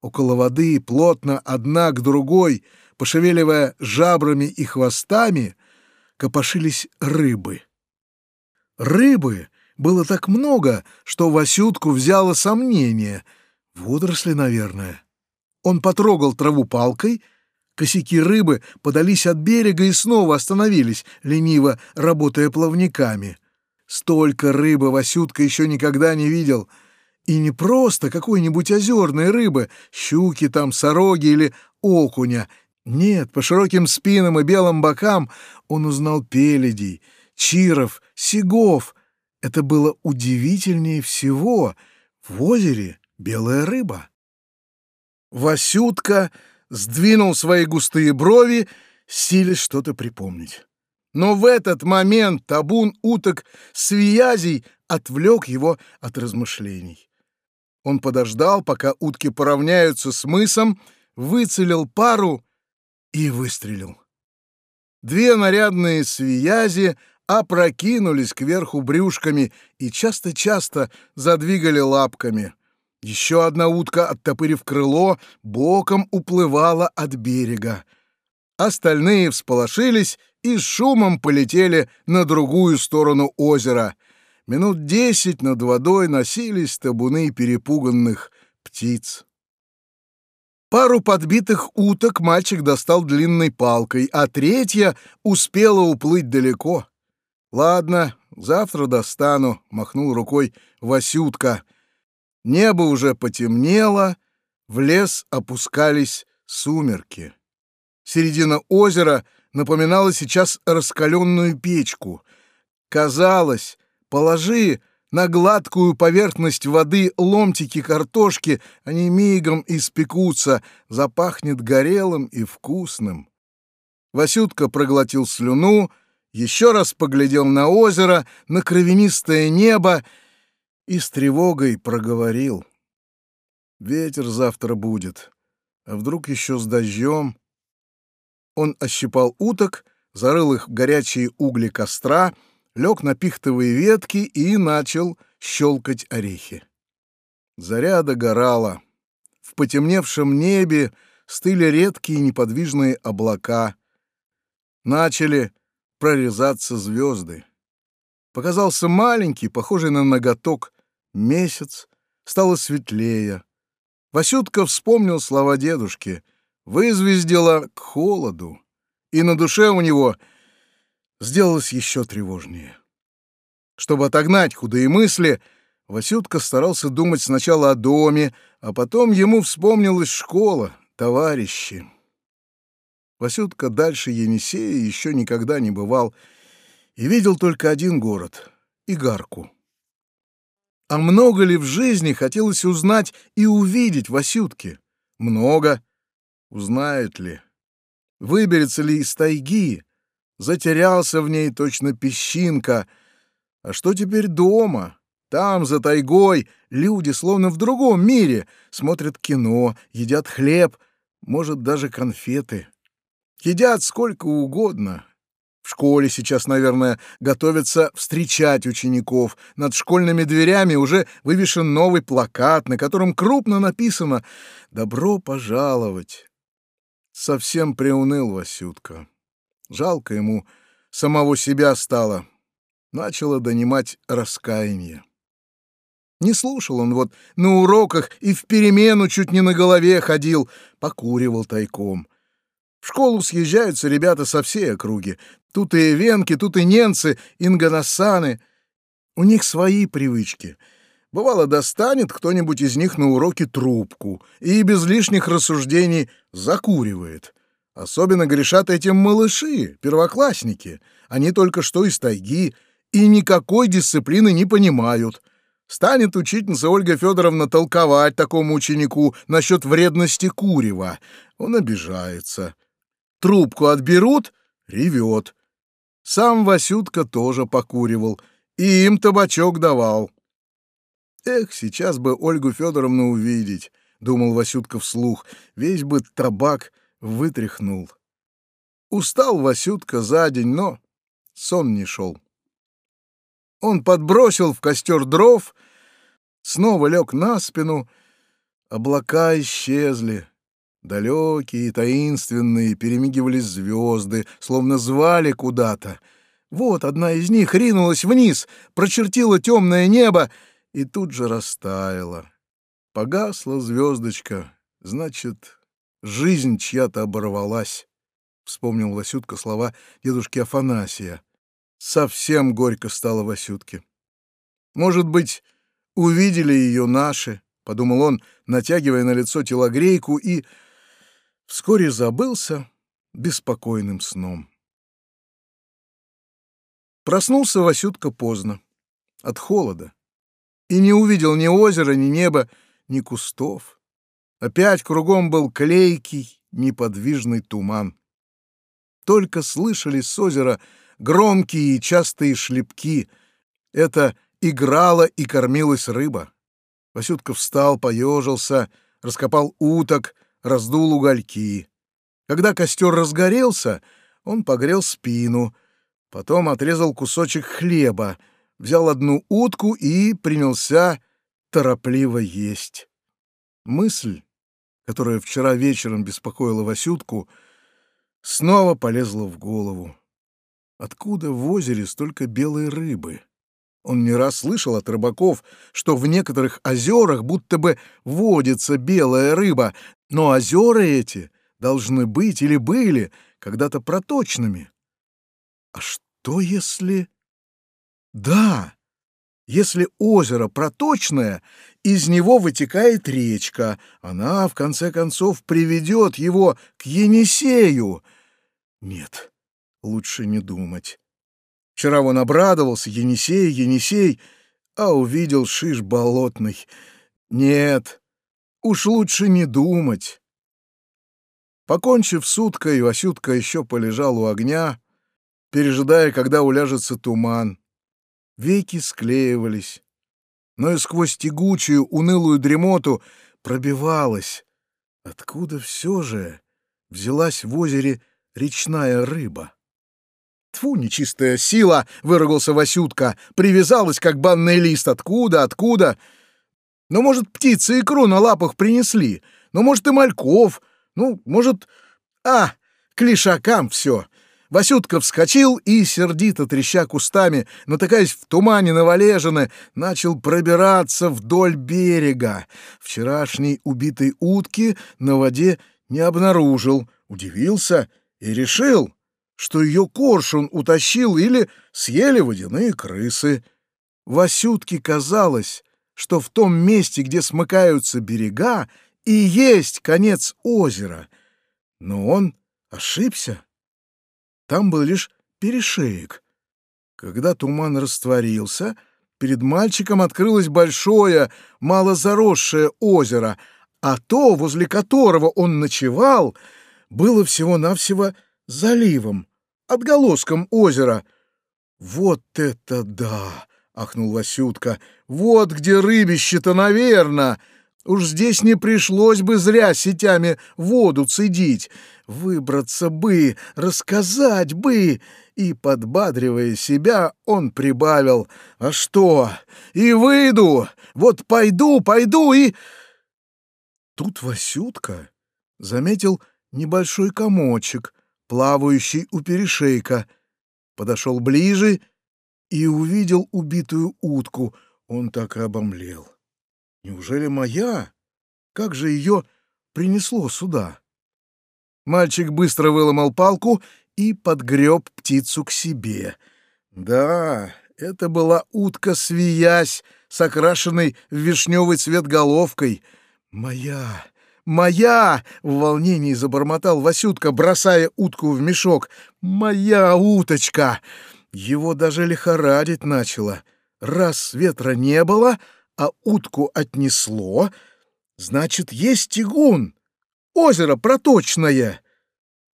Около воды, плотно одна к другой, пошевеливая жабрами и хвостами, копошились рыбы. Рыбы было так много, что Васютку взяло сомнение. Водоросли, наверное. Он потрогал траву палкой, косяки рыбы подались от берега и снова остановились, лениво работая плавниками. Столько рыбы Васютка еще никогда не видел. И не просто какой-нибудь озерной рыбы, щуки там, сороги или окуня. Нет, по широким спинам и белым бокам он узнал пеледей, чиров, сигов. Это было удивительнее всего. В озере белая рыба. Васютка сдвинул свои густые брови, силясь что-то припомнить. Но в этот момент табун уток свиязей отвлек его от размышлений. Он подождал, пока утки поравняются с мысом, выцелил пару и выстрелил. Две нарядные свиязи опрокинулись кверху брюшками и часто-часто задвигали лапками — еще одна утка, оттопырив крыло, боком уплывала от берега. Остальные всполошились и с шумом полетели на другую сторону озера. Минут десять над водой носились табуны перепуганных птиц. Пару подбитых уток мальчик достал длинной палкой, а третья успела уплыть далеко. «Ладно, завтра достану», — махнул рукой Васютка — Небо уже потемнело, в лес опускались сумерки. Середина озера напоминала сейчас раскаленную печку. Казалось, положи на гладкую поверхность воды ломтики картошки, они мигом испекутся, запахнет горелым и вкусным. Васютка проглотил слюну, еще раз поглядел на озеро, на кровянистое небо и с тревогой проговорил. «Ветер завтра будет, а вдруг еще с дождем?» Он ощипал уток, зарыл их в горячие угли костра, лег на пихтовые ветки и начал щелкать орехи. Заря догорала. В потемневшем небе стыли редкие неподвижные облака. Начали прорезаться звезды. Показался маленький, похожий на ноготок, месяц, стало светлее. Васютка вспомнил слова дедушки. Вызвездила к холоду, и на душе у него сделалось еще тревожнее. Чтобы отогнать худые мысли, Васютка старался думать сначала о доме, а потом ему вспомнилась школа, товарищи. Васютка дальше Енисея еще никогда не бывал, и видел только один город — Игарку. А много ли в жизни хотелось узнать и увидеть Васютки? Много. Узнает ли? Выберется ли из тайги? Затерялся в ней точно песчинка. А что теперь дома? Там, за тайгой, люди, словно в другом мире, смотрят кино, едят хлеб, может, даже конфеты. Едят сколько угодно, школе сейчас, наверное, готовятся встречать учеников. Над школьными дверями уже вывешен новый плакат, на котором крупно написано «Добро пожаловать». Совсем приуныл Васютка. Жалко ему самого себя стало. Начало донимать раскаяние. Не слушал он вот на уроках и в перемену чуть не на голове ходил, покуривал тайком. В школу съезжаются ребята со всей округи. Тут и венки, тут и ненцы, инганасаны. У них свои привычки. Бывало, достанет кто-нибудь из них на уроке трубку и без лишних рассуждений закуривает. Особенно грешат этим малыши, первоклассники. Они только что из тайги и никакой дисциплины не понимают. Станет учительница Ольга Федоровна толковать такому ученику насчет вредности курева. Он обижается. Трубку отберут — ревет. Сам Васютка тоже покуривал, и им табачок давал. Эх, сейчас бы Ольгу Федоровну увидеть, — думал Васютка вслух, — весь бы табак вытряхнул. Устал Васютка за день, но сон не шел. Он подбросил в костер дров, снова лег на спину, облака исчезли. Далекие, таинственные, перемигивались звезды, словно звали куда-то. Вот одна из них ринулась вниз, прочертила темное небо и тут же растаяла. Погасла звездочка, значит, жизнь чья-то оборвалась. Вспомнил Васютка слова дедушки Афанасия. Совсем горько стало Васютке. Может быть, увидели ее наши, — подумал он, натягивая на лицо телогрейку и вскоре забылся беспокойным сном. Проснулся Васютка поздно, от холода, и не увидел ни озера, ни неба, ни кустов. Опять кругом был клейкий, неподвижный туман. Только слышали с озера громкие и частые шлепки. Это играла и кормилась рыба. Васютка встал, поежился, раскопал уток, раздул угольки. Когда костер разгорелся, он погрел спину, потом отрезал кусочек хлеба, взял одну утку и принялся торопливо есть. Мысль, которая вчера вечером беспокоила Васютку, снова полезла в голову. Откуда в озере столько белой рыбы? Он не раз слышал от рыбаков, что в некоторых озерах будто бы водится белая рыба, но озера эти должны быть или были когда-то проточными. А что если... Да, если озеро проточное, из него вытекает речка, она, в конце концов, приведет его к Енисею. Нет, лучше не думать. Вчера он обрадовался, Енисей, Енисей, а увидел шиш болотный. Нет, уж лучше не думать. Покончив с уткой, Васютка еще полежал у огня, пережидая, когда уляжется туман. Веки склеивались, но и сквозь тягучую, унылую дремоту пробивалась. Откуда все же взялась в озере речная рыба? Тфу, нечистая сила, — выругался Васютка, — привязалась, как банный лист. Откуда, откуда? Ну, может, птицы икру на лапах принесли. Ну, может, и мальков. Ну, может... А, к все. Васютка вскочил и, сердито треща кустами, натыкаясь в тумане на валежины, начал пробираться вдоль берега. Вчерашней убитой утки на воде не обнаружил, удивился и решил, что ее коршун утащил или съели водяные крысы. Васютке казалось, что в том месте, где смыкаются берега, и есть конец озера. Но он ошибся. Там был лишь перешеек. Когда туман растворился, перед мальчиком открылось большое, мало заросшее озеро, а то, возле которого он ночевал, было всего-навсего заливом, отголоском озера. «Вот это да!» — ахнул Васютка. «Вот где рыбище-то, наверно! Уж здесь не пришлось бы зря сетями воду цедить. Выбраться бы, рассказать бы!» И, подбадривая себя, он прибавил. «А что? И выйду! Вот пойду, пойду и...» Тут Васютка заметил небольшой комочек, плавающий у перешейка. Подошел ближе и увидел убитую утку. Он так и обомлел. Неужели моя? Как же ее принесло сюда? Мальчик быстро выломал палку и подгреб птицу к себе. Да, это была утка-свиясь с окрашенной в вишневый цвет головкой. Моя, моя! В волнении забормотал Васютка, бросая утку в мешок. Моя уточка! Его даже лихорадить начало. Раз ветра не было, а утку отнесло, значит, есть тягун, озеро проточное.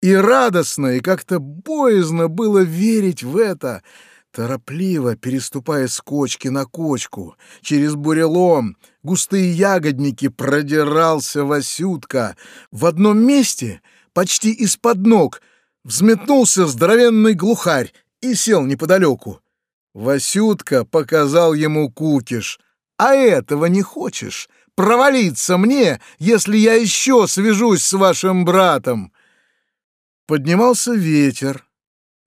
И радостно, и как-то боязно было верить в это, торопливо переступая с кочки на кочку, через бурелом, густые ягодники продирался Васютка. В одном месте, почти из-под ног, взметнулся здоровенный глухарь и сел неподалеку. Васютка показал ему кукиш. «А этого не хочешь? Провалиться мне, если я еще свяжусь с вашим братом!» Поднимался ветер.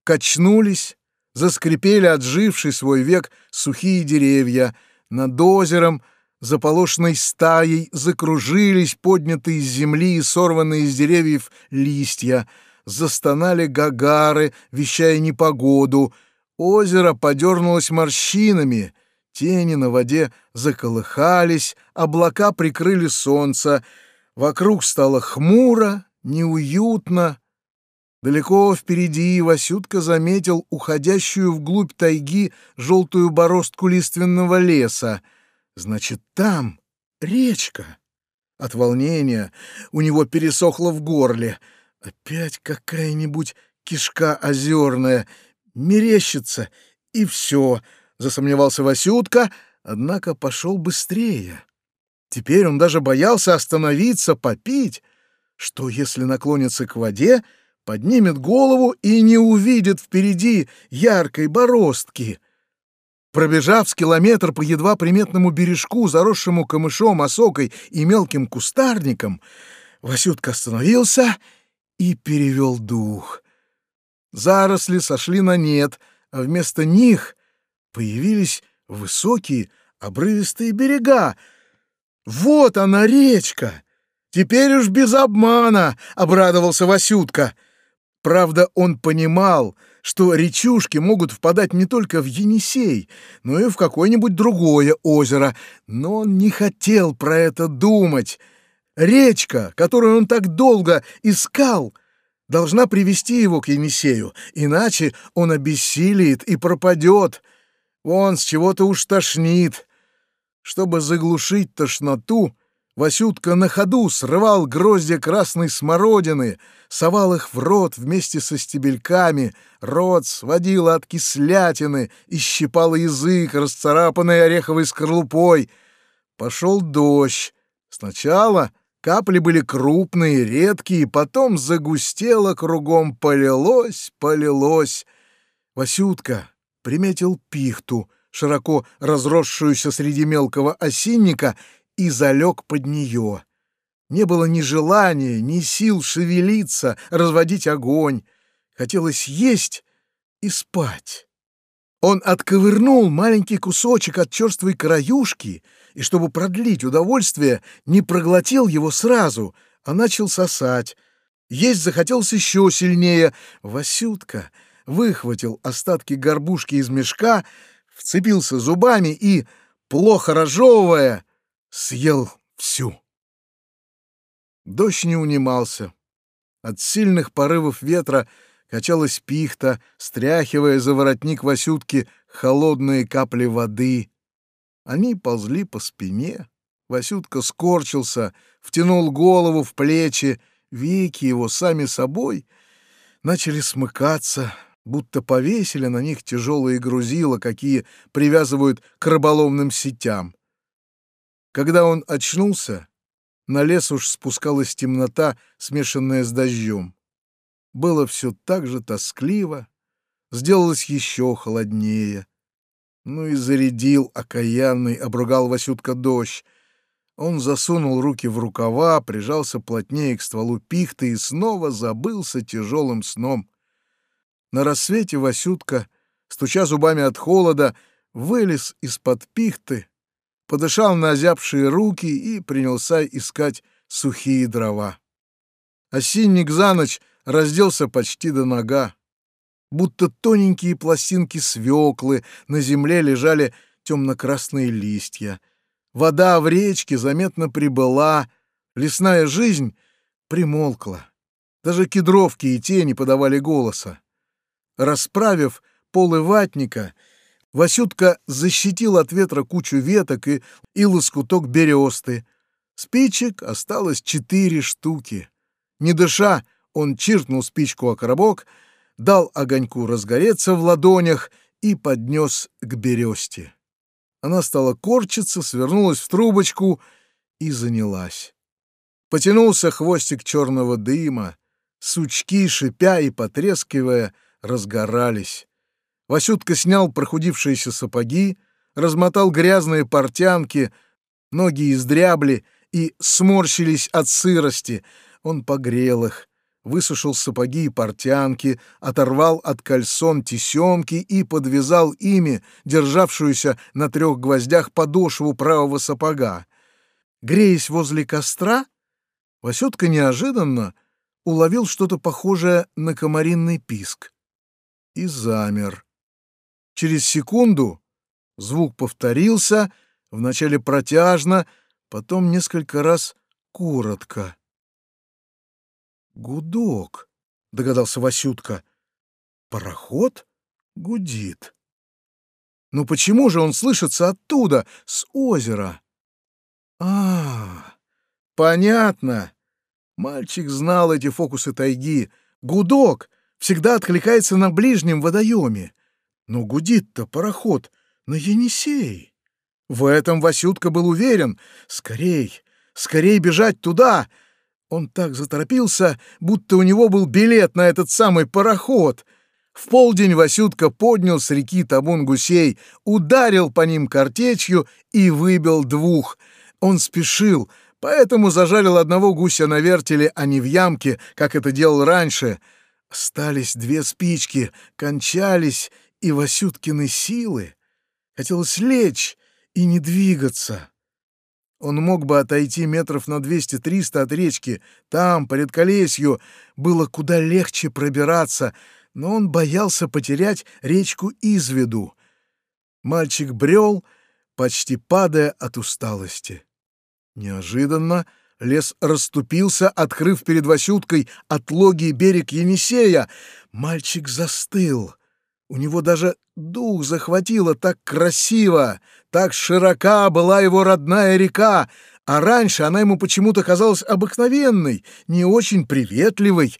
Качнулись, заскрипели отживший свой век сухие деревья. Над озером, заполошенной стаей, закружились поднятые из земли и сорванные из деревьев листья — застонали гагары, вещая непогоду. Озеро подернулось морщинами, тени на воде заколыхались, облака прикрыли солнце. Вокруг стало хмуро, неуютно. Далеко впереди Васютка заметил уходящую вглубь тайги желтую бороздку лиственного леса. Значит, там речка. От волнения у него пересохло в горле — Опять какая-нибудь кишка озерная, мерещится, и все, засомневался Васютка, однако пошел быстрее. Теперь он даже боялся остановиться, попить. Что, если наклонится к воде, поднимет голову и не увидит впереди яркой бороздки? Пробежав с километр по едва приметному бережку, заросшему камышом, осокой и мелким кустарником, Васютка остановился и перевел дух. Заросли сошли на нет, а вместо них появились высокие обрывистые берега. Вот она, речка! Теперь уж без обмана, — обрадовался Васютка. Правда, он понимал, что речушки могут впадать не только в Енисей, но и в какое-нибудь другое озеро, но он не хотел про это думать — Речка, которую он так долго искал, должна привести его к Енисею, иначе он обессилит и пропадет. Он с чего-то уж тошнит. Чтобы заглушить тошноту, Васютка на ходу срывал гроздья красной смородины, совал их в рот вместе со стебельками, рот сводила от кислятины и щипал язык, расцарапанный ореховой скорлупой. Пошел дождь. Сначала Капли были крупные, редкие, потом загустело кругом, полилось, полилось. Васютка приметил пихту, широко разросшуюся среди мелкого осинника, и залег под нее. Не было ни желания, ни сил шевелиться, разводить огонь. Хотелось есть и спать. Он отковырнул маленький кусочек от черствой краюшки — и, чтобы продлить удовольствие, не проглотил его сразу, а начал сосать. Есть захотелось еще сильнее. Васютка выхватил остатки горбушки из мешка, вцепился зубами и, плохо разжевывая, съел всю. Дождь не унимался. От сильных порывов ветра качалась пихта, стряхивая за воротник Васютки холодные капли воды — Они ползли по спине. Васютка скорчился, втянул голову в плечи, веки его сами собой начали смыкаться, будто повесили на них тяжелые грузила, какие привязывают к рыболовным сетям. Когда он очнулся, на лес уж спускалась темнота, смешанная с дождем. Было все так же тоскливо, сделалось еще холоднее. Ну и зарядил окаянный, обругал Васютка дождь. Он засунул руки в рукава, прижался плотнее к стволу пихты и снова забылся тяжелым сном. На рассвете Васютка, стуча зубами от холода, вылез из-под пихты, подышал на озябшие руки и принялся искать сухие дрова. Осинник за ночь разделся почти до нога. Будто тоненькие пластинки свеклы на земле лежали темно-красные листья. Вода в речке заметно прибыла, лесная жизнь примолкла. Даже кедровки и тени подавали голоса. Расправив полы ватника, Васютка защитил от ветра кучу веток и, и лоскуток бересты. Спичек осталось четыре штуки. Не дыша, он чиркнул спичку о коробок, дал огоньку разгореться в ладонях и поднес к бересте. Она стала корчиться, свернулась в трубочку и занялась. Потянулся хвостик черного дыма, сучки, шипя и потрескивая, разгорались. Васютка снял прохудившиеся сапоги, размотал грязные портянки, ноги издрябли и сморщились от сырости. Он погрел их, высушил сапоги и портянки, оторвал от кальсон тесемки и подвязал ими державшуюся на трех гвоздях подошву правого сапога. Греясь возле костра, Васютка неожиданно уловил что-то похожее на комаринный писк и замер. Через секунду звук повторился, вначале протяжно, потом несколько раз коротко. «Гудок», — догадался Васютка. «Пароход гудит». «Ну почему же он слышится оттуда, с озера?» «А, понятно». Мальчик знал эти фокусы тайги. «Гудок всегда откликается на ближнем водоеме. Но гудит-то пароход на Енисей». В этом Васютка был уверен. «Скорей, скорей бежать туда!» Он так заторопился, будто у него был билет на этот самый пароход. В полдень Васютка поднял с реки табун гусей, ударил по ним картечью и выбил двух. Он спешил, поэтому зажарил одного гуся на вертеле, а не в ямке, как это делал раньше. Остались две спички, кончались и Васюткины силы. Хотелось лечь и не двигаться. Он мог бы отойти метров на 200-300 от речки. Там, по редколесью, было куда легче пробираться, но он боялся потерять речку из виду. Мальчик брел, почти падая от усталости. Неожиданно лес расступился, открыв перед Васюткой отлогий берег Енисея. Мальчик застыл. У него даже дух захватило так красиво, так широка была его родная река, а раньше она ему почему-то казалась обыкновенной, не очень приветливой.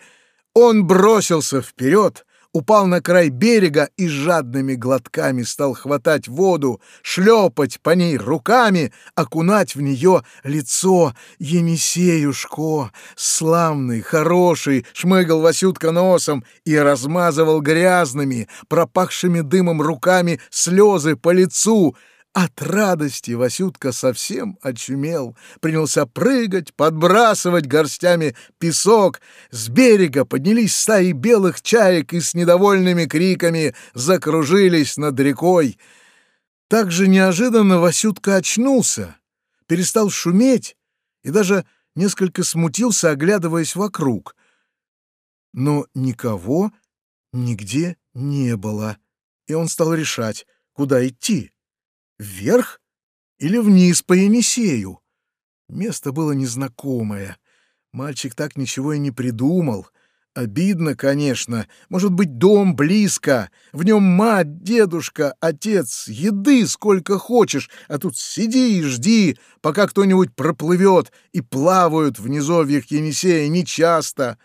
Он бросился вперед, упал на край берега и жадными глотками стал хватать воду, шлепать по ней руками, окунать в нее лицо. Енисеюшко, славный, хороший, шмыгал Васютка носом и размазывал грязными, пропахшими дымом руками слезы по лицу — от радости Васютка совсем очумел, принялся прыгать, подбрасывать горстями песок. С берега поднялись стаи белых чаек и с недовольными криками закружились над рекой. Так же неожиданно Васютка очнулся, перестал шуметь и даже несколько смутился, оглядываясь вокруг. Но никого нигде не было, и он стал решать, куда идти. Вверх или вниз по Енисею? Место было незнакомое. Мальчик так ничего и не придумал. Обидно, конечно. Может быть, дом близко. В нем мать, дедушка, отец, еды сколько хочешь, а тут сиди и жди, пока кто-нибудь проплывет, и плавают в низовьях Енисея нечасто.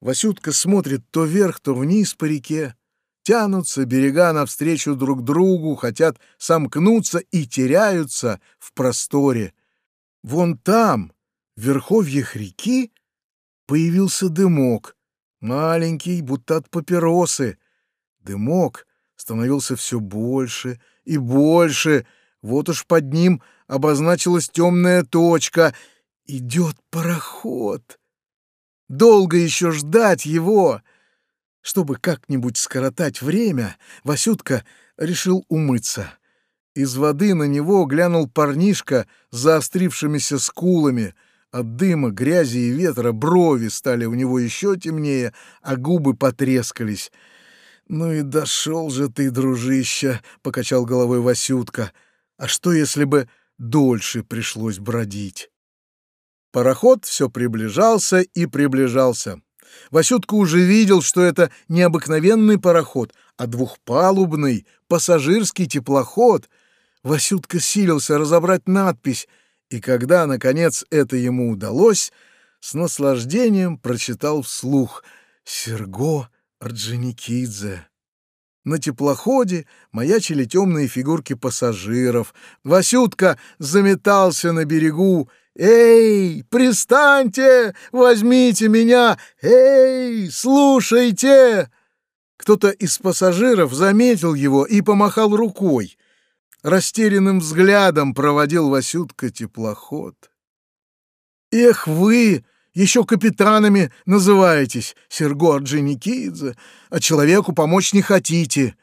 Васютка смотрит то вверх, то вниз по реке. Тянутся берега навстречу друг другу, хотят сомкнуться и теряются в просторе. Вон там, в верховьях реки, появился дымок — маленький, будто от папиросы. Дымок становился все больше и больше. Вот уж под ним обозначилась темная точка. Идет пароход. Долго еще ждать его. Чтобы как-нибудь скоротать время, Васютка решил умыться. Из воды на него глянул парнишка с заострившимися скулами — от дыма, грязи и ветра брови стали у него еще темнее, а губы потрескались. «Ну и дошел же ты, дружище!» — покачал головой Васютка. «А что, если бы дольше пришлось бродить?» Пароход все приближался и приближался. Васютка уже видел, что это не обыкновенный пароход, а двухпалубный пассажирский теплоход. Васютка силился разобрать надпись — и когда, наконец, это ему удалось, с наслаждением прочитал вслух «Серго Орджоникидзе». На теплоходе маячили темные фигурки пассажиров. Васютка заметался на берегу. «Эй, пристаньте! Возьмите меня! Эй, слушайте!» Кто-то из пассажиров заметил его и помахал рукой растерянным взглядом проводил Васютка теплоход. «Эх вы, еще капитанами называетесь, Серго Орджоникидзе, а человеку помочь не хотите!»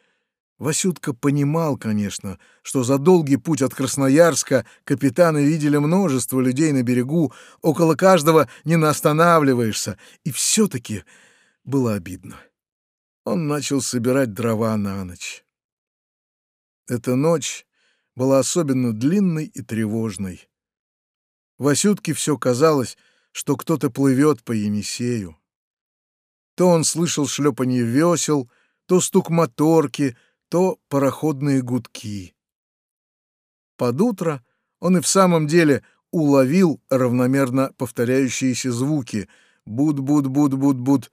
Васютка понимал, конечно, что за долгий путь от Красноярска капитаны видели множество людей на берегу, около каждого не наостанавливаешься, и все-таки было обидно. Он начал собирать дрова на ночь. Эта ночь была особенно длинной и тревожной. Васютке все казалось, что кто-то плывет по Енисею. То он слышал шлепанье весел, то стук моторки, то пароходные гудки. Под утро он и в самом деле уловил равномерно повторяющиеся звуки «буд-буд-буд-буд-буд».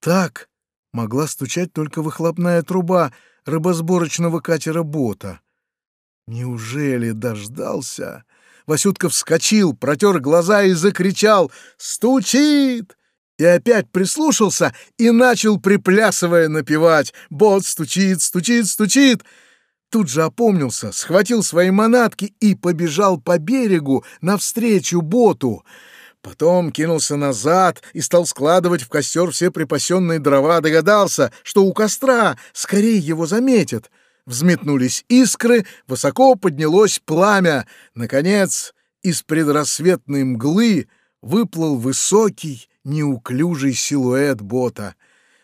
Так могла стучать только выхлопная труба рыбосборочного катера-бота. Неужели дождался? Васютка вскочил, протер глаза и закричал «Стучит!» И опять прислушался и начал, приплясывая, напевать «Бот стучит, стучит, стучит!» Тут же опомнился, схватил свои манатки и побежал по берегу навстречу боту. Потом кинулся назад и стал складывать в костер все припасенные дрова, догадался, что у костра скорее его заметят — Взметнулись искры, высоко поднялось пламя. Наконец, из предрассветной мглы выплыл высокий, неуклюжий силуэт бота.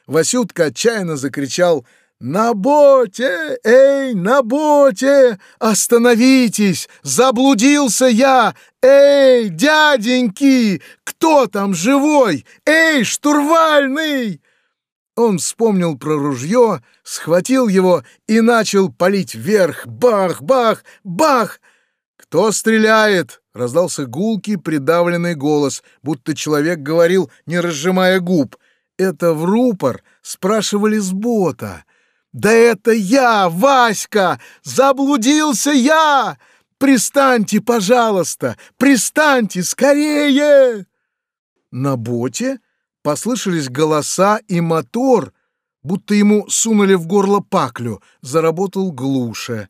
Васютка отчаянно закричал «На боте! Эй, на боте! Остановитесь! Заблудился я! Эй, дяденьки! Кто там живой? Эй, штурвальный!» Он вспомнил про ружье, схватил его и начал палить вверх. Бах, бах, бах! «Кто стреляет?» — раздался гулкий, придавленный голос, будто человек говорил, не разжимая губ. Это в рупор спрашивали с бота. «Да это я, Васька! Заблудился я! Пристаньте, пожалуйста! Пристаньте скорее!» На боте Послышались голоса, и мотор, будто ему сунули в горло паклю, заработал глуше.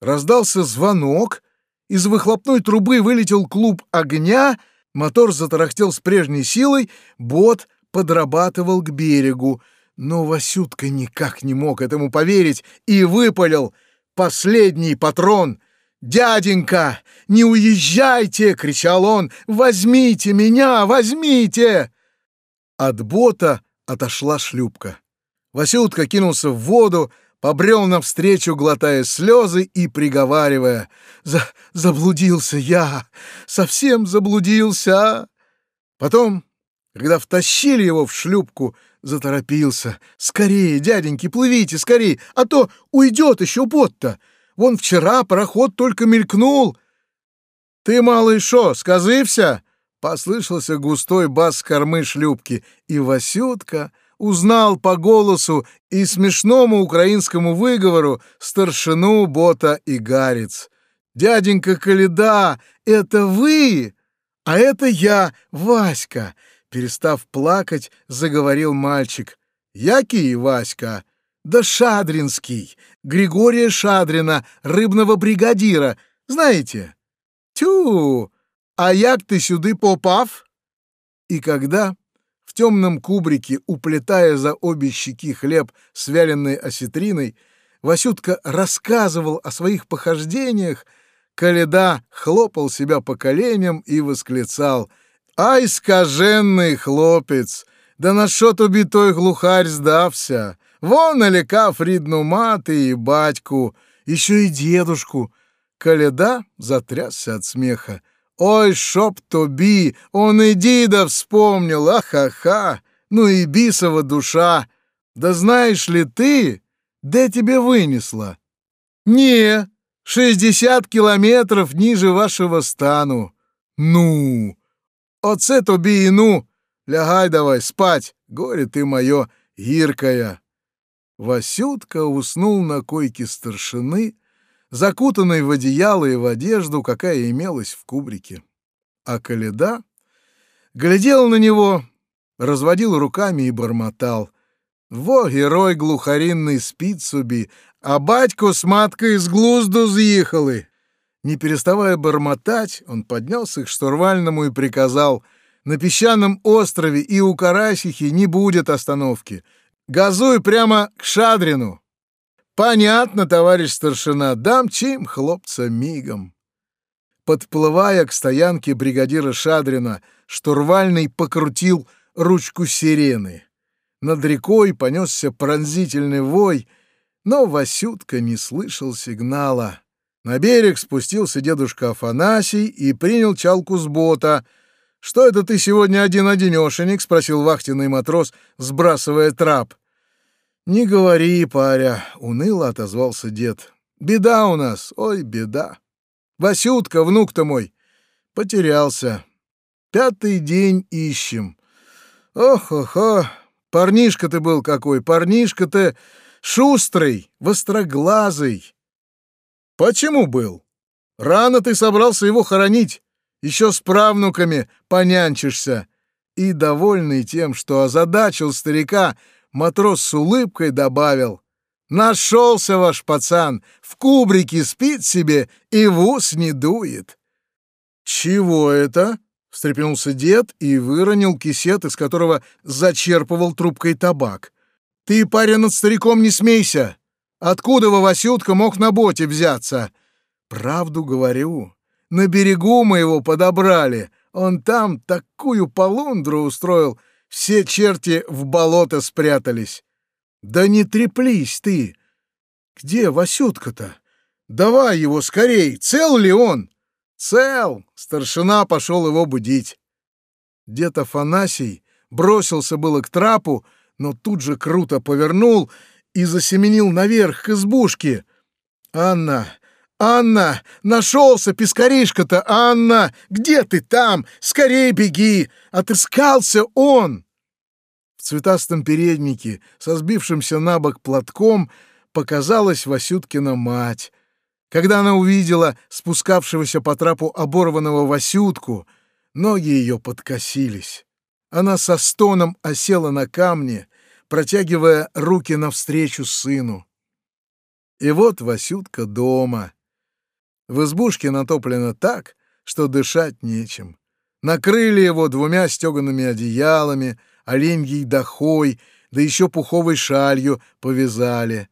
Раздался звонок, из выхлопной трубы вылетел клуб огня, мотор затарахтел с прежней силой, бот подрабатывал к берегу. Но Васютка никак не мог этому поверить и выпалил последний патрон. «Дяденька, не уезжайте!» — кричал он. «Возьмите меня, возьмите!» От бота отошла шлюпка. Васютка кинулся в воду, побрел навстречу, глотая слезы и приговаривая «За «Заблудился я! Совсем заблудился!» Потом Когда втащили его в шлюпку, заторопился. «Скорее, дяденьки, плывите, скорее, а то уйдет еще бот-то! Вон вчера пароход только мелькнул!» «Ты, малый шо, сказывся?» — послышался густой бас кормы шлюпки, и Васютка узнал по голосу и смешному украинскому выговору старшину бота и гарец. «Дяденька Каледа, это вы? А это я, Васька!» Перестав плакать, заговорил мальчик. «Який Васька?» «Да Шадринский, Григория Шадрина, рыбного бригадира. Знаете?» «Тю! А як ты сюды попав?» И когда в темном кубрике, уплетая за обе щеки хлеб с вяленой осетриной, Васютка рассказывал о своих похождениях, Каледа хлопал себя по коленям и восклицал «Ай, скаженный хлопец! Да на що тобі глухарь сдався? Вон налякав рідну мати и батьку, еще и дедушку!» Каледа затрясся от смеха. «Ой, шоп тобі! Он и дида вспомнил! Аха-ха! Ну и бисова душа! Да знаешь ли ты, где тебе вынесло?» «Не, шестьдесят километров ниже вашего стану!» «Ну!» Оце тобі і ну! Лягай давай спать, горе ты мое гиркая. Васютка уснул на койке старшины, закутанной в одеяло и в одежду, какая имелась в кубрике. А Каледа глядел на него, разводил руками и бормотал. Во, герой глухаринный спит собі, а батько с маткой с глузду з'їхали. Не переставая бормотать, он поднялся к штурвальному и приказал «На песчаном острове и у Карасихи не будет остановки. Газуй прямо к Шадрину». «Понятно, товарищ старшина, дам чим хлопца мигом». Подплывая к стоянке бригадира Шадрина, штурвальный покрутил ручку сирены. Над рекой понесся пронзительный вой, но Васютка не слышал сигнала. На берег спустился дедушка Афанасий и принял чалку с бота. «Что это ты сегодня один-одинешенек?» — спросил вахтенный матрос, сбрасывая трап. «Не говори, паря», — уныло отозвался дед. «Беда у нас, ой, беда. Васютка, внук-то мой, потерялся. Пятый день ищем. Ох-охо, парнишка ты был какой, парнишка ты шустрый, востроглазый». Почему был? Рано ты собрался его хоронить. Еще с правнуками понянчишься. И, довольный тем, что озадачил старика, матрос с улыбкой добавил. Нашелся ваш пацан, в кубрике спит себе и в ус не дует. Чего это? встрепенулся дед и выронил кисет, из которого зачерпывал трубкой табак. Ты, парень, над стариком не смейся. Откуда Васютка мог на боте взяться? Правду говорю. На берегу мы его подобрали. Он там такую полундру устроил, все черти в болото спрятались. Да не треплись ты. Где Васютка-то? Давай его скорей, цел ли он? Цел! Старшина пошел его будить. Дед Афанасий бросился было к трапу, но тут же круто повернул — и засеменил наверх к избушке. «Анна! Анна! Нашелся пескаришка-то! Анна! Где ты там? Скорей беги! Отыскался он!» В цветастом переднике, со сбившимся на бок платком, показалась Васюткина мать. Когда она увидела спускавшегося по трапу оборванного Васютку, ноги ее подкосились. Она со стоном осела на камне — протягивая руки навстречу сыну. И вот Васютка дома. В избушке натоплено так, что дышать нечем. Накрыли его двумя стегаными одеялами, оленьей дохой, да еще пуховой шалью повязали.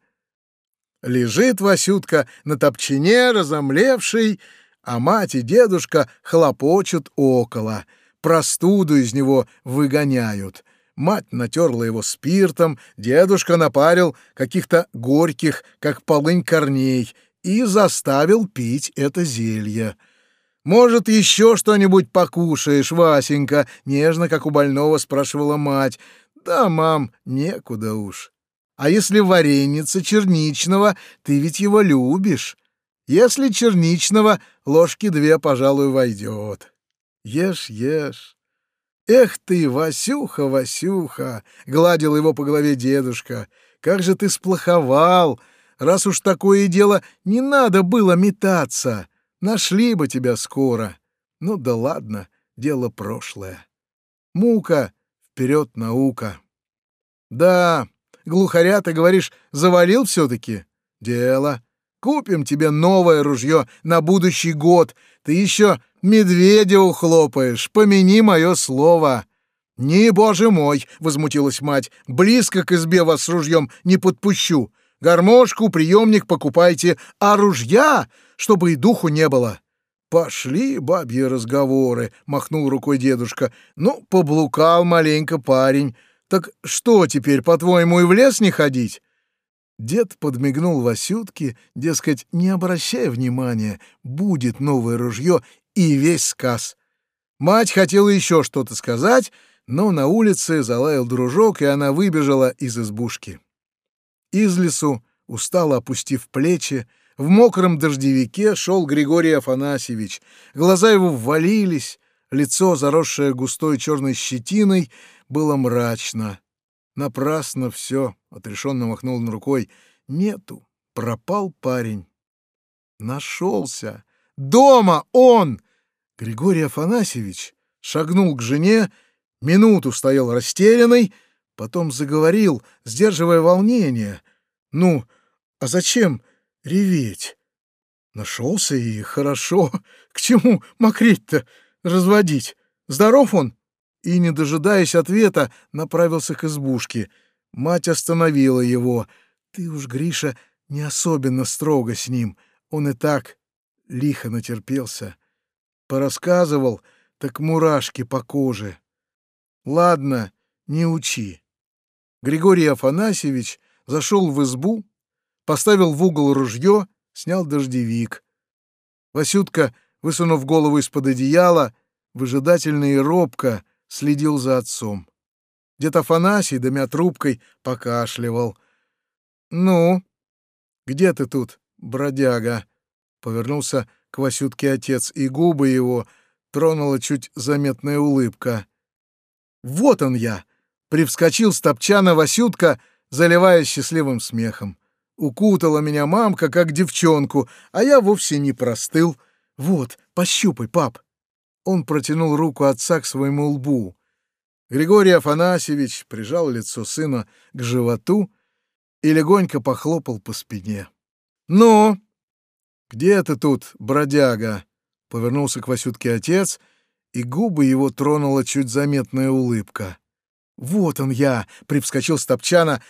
Лежит Васютка на топчине, разомлевший, а мать и дедушка хлопочут около, простуду из него выгоняют — Мать натерла его спиртом, дедушка напарил каких-то горьких, как полынь корней, и заставил пить это зелье. Может, еще что-нибудь покушаешь, Васенька?» — нежно, как у больного, спрашивала мать. «Да, мам, некуда уж. А если вареница черничного, ты ведь его любишь. Если черничного, ложки две, пожалуй, войдет. Ешь, ешь. Эх ты, Васюха, Васюха, — гладил его по голове дедушка, — как же ты сплоховал! Раз уж такое дело, не надо было метаться. Нашли бы тебя скоро. Ну да ладно, дело прошлое. Мука, вперед наука. Да, глухаря, ты говоришь, завалил все-таки? Дело. Купим тебе новое ружье на будущий год. Ты еще медведя ухлопаешь, помяни мое слово». «Не, боже мой!» — возмутилась мать. «Близко к избе вас с ружьем не подпущу. Гармошку, приемник покупайте, а ружья, чтобы и духу не было». «Пошли бабьи разговоры», — махнул рукой дедушка. «Ну, поблукал маленько парень. Так что теперь, по-твоему, и в лес не ходить?» Дед подмигнул Васютке, дескать, не обращая внимания, будет новое ружье и весь сказ. Мать хотела еще что-то сказать, но на улице залаял дружок, и она выбежала из избушки. Из лесу, устало опустив плечи, в мокром дождевике шел Григорий Афанасьевич. Глаза его ввалились, лицо, заросшее густой черной щетиной, было мрачно. Напрасно все, — отрешенно махнул он рукой. Нету, пропал парень. Нашелся. Дома он! Григорий Афанасьевич шагнул к жене, минуту стоял растерянный, потом заговорил, сдерживая волнение. «Ну, а зачем реветь? Нашелся и хорошо. К чему мокреть-то, разводить? Здоров он?» и, не дожидаясь ответа, направился к избушке. Мать остановила его. «Ты уж, Гриша, не особенно строго с ним. Он и так лихо натерпелся. Порассказывал, так мурашки по коже. Ладно, не учи». Григорий Афанасьевич зашел в избу, поставил в угол ружье, снял дождевик. Васютка, высунув голову из-под одеяла, выжидательно и робко, следил за отцом. Дед Афанасий, дымя трубкой, покашливал. «Ну, где ты тут, бродяга?» Повернулся к Васютке отец, и губы его тронула чуть заметная улыбка. «Вот он я!» — привскочил с топчана Васютка, заливая счастливым смехом. Укутала меня мамка, как девчонку, а я вовсе не простыл. «Вот, пощупай, пап!» Он протянул руку отца к своему лбу. Григорий Афанасьевич прижал лицо сына к животу и легонько похлопал по спине. «Ну, где ты тут, бродяга?» — повернулся к Васютке отец, и губы его тронула чуть заметная улыбка. «Вот он я!» — привскочил с.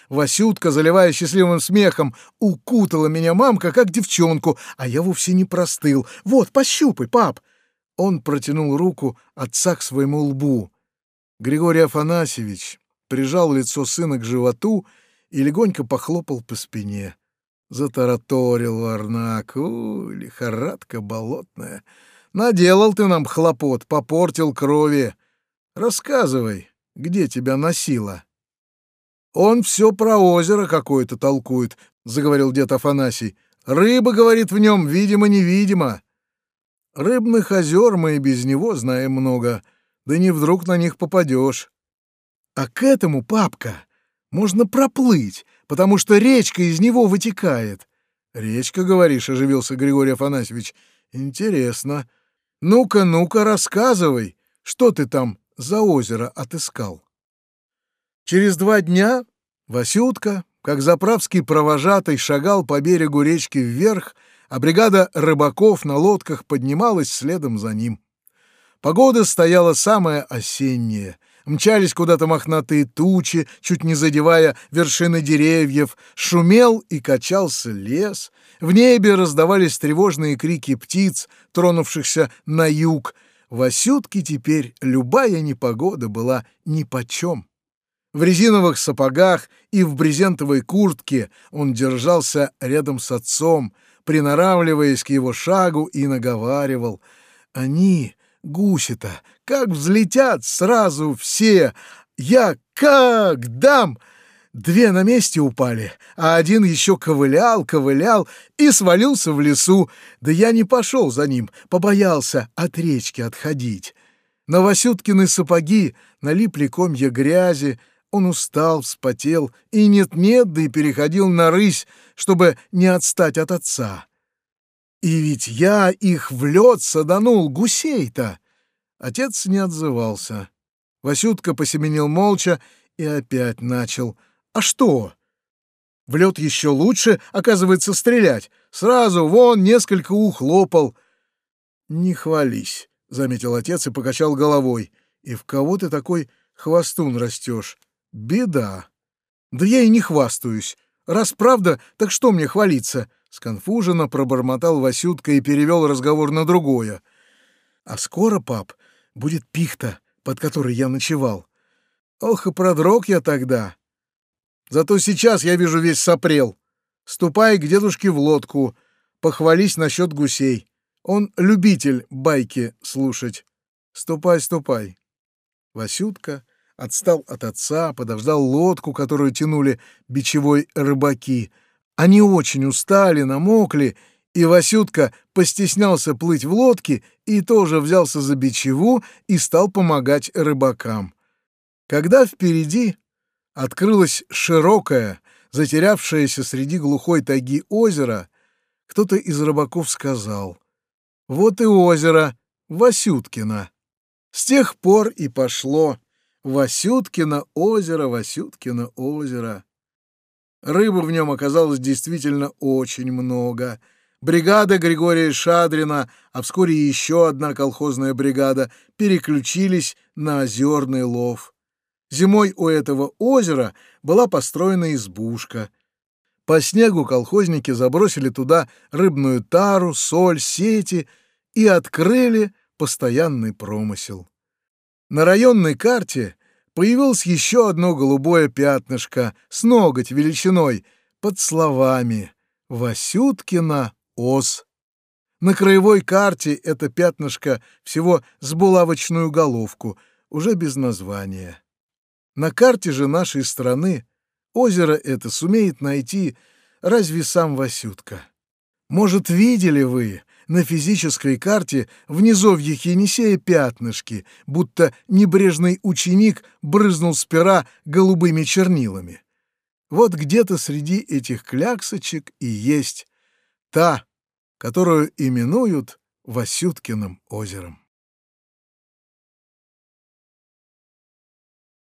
Васютка, заливая счастливым смехом, укутала меня мамка, как девчонку, а я вовсе не простыл. «Вот, пощупай, пап!» Он протянул руку отца к своему лбу. Григорий Афанасьевич прижал лицо сына к животу и легонько похлопал по спине. Затараторил Варнак. У, лихорадка болотная. Наделал ты нам хлопот, попортил крови. Рассказывай, где тебя носило? Он все про озеро какое-то толкует, — заговорил дед Афанасий. Рыба, говорит, в нем, видимо-невидимо. Рыбных озер мы и без него знаем много, да не вдруг на них попадешь. А к этому, папка, можно проплыть, потому что речка из него вытекает. Речка, говоришь, оживился Григорий Афанасьевич. Интересно. Ну-ка, ну-ка, рассказывай, что ты там за озеро отыскал. Через два дня Васютка, как заправский провожатый, шагал по берегу речки вверх, а бригада рыбаков на лодках поднималась следом за ним. Погода стояла самая осенняя. Мчались куда-то мохнатые тучи, чуть не задевая вершины деревьев, шумел и качался лес. В небе раздавались тревожные крики птиц, тронувшихся на юг. В Осютке теперь любая непогода была нипочем. В резиновых сапогах и в брезентовой куртке он держался рядом с отцом, приноравливаясь к его шагу и наговаривал. Они, гуси-то, как взлетят сразу все! Я как дам! Две на месте упали, а один еще ковылял, ковылял и свалился в лесу. Да я не пошел за ним, побоялся от речки отходить. На Васюткины сапоги налипли комья грязи, он устал, вспотел и нет-нет, да и переходил на рысь, чтобы не отстать от отца. И ведь я их в лед саданул, гусей-то! Отец не отзывался. Васютка посеменил молча и опять начал. «А что?» В лед еще лучше, оказывается, стрелять. Сразу вон несколько ухлопал. «Не хвались», — заметил отец и покачал головой. «И в кого ты такой хвостун растешь? Беда». «Да я и не хвастаюсь. Раз правда, так что мне хвалиться?» Сконфуженно пробормотал Васютка и перевел разговор на другое. «А скоро, пап, будет пихта, под которой я ночевал. Ох, и продрог я тогда. Зато сейчас я вижу весь сопрел. Ступай к дедушке в лодку, похвались насчет гусей. Он любитель байки слушать. Ступай, ступай». Васютка отстал от отца, подождал лодку, которую тянули бичевой рыбаки — они очень устали, намокли, и Васютка постеснялся плыть в лодке и тоже взялся за бичеву и стал помогать рыбакам. Когда впереди открылось широкое, затерявшееся среди глухой тайги озеро, кто-то из рыбаков сказал «Вот и озеро Васюткино». С тех пор и пошло Васюткино озеро, Васюткино озеро. Рыбы в нем оказалось действительно очень много. Бригада Григория Шадрина, а вскоре еще одна колхозная бригада, переключились на озерный лов. Зимой у этого озера была построена избушка. По снегу колхозники забросили туда рыбную тару, соль, сети и открыли постоянный промысел. На районной карте появилось еще одно голубое пятнышко с ноготь величиной под словами «Васюткина ос». На краевой карте это пятнышко всего с булавочную головку, уже без названия. На карте же нашей страны озеро это сумеет найти разве сам Васютка. Может, видели вы, на физической карте в низовье Енисея пятнышки, будто небрежный ученик брызнул с пера голубыми чернилами. Вот где-то среди этих кляксочек и есть та, которую именуют Васюткиным озером.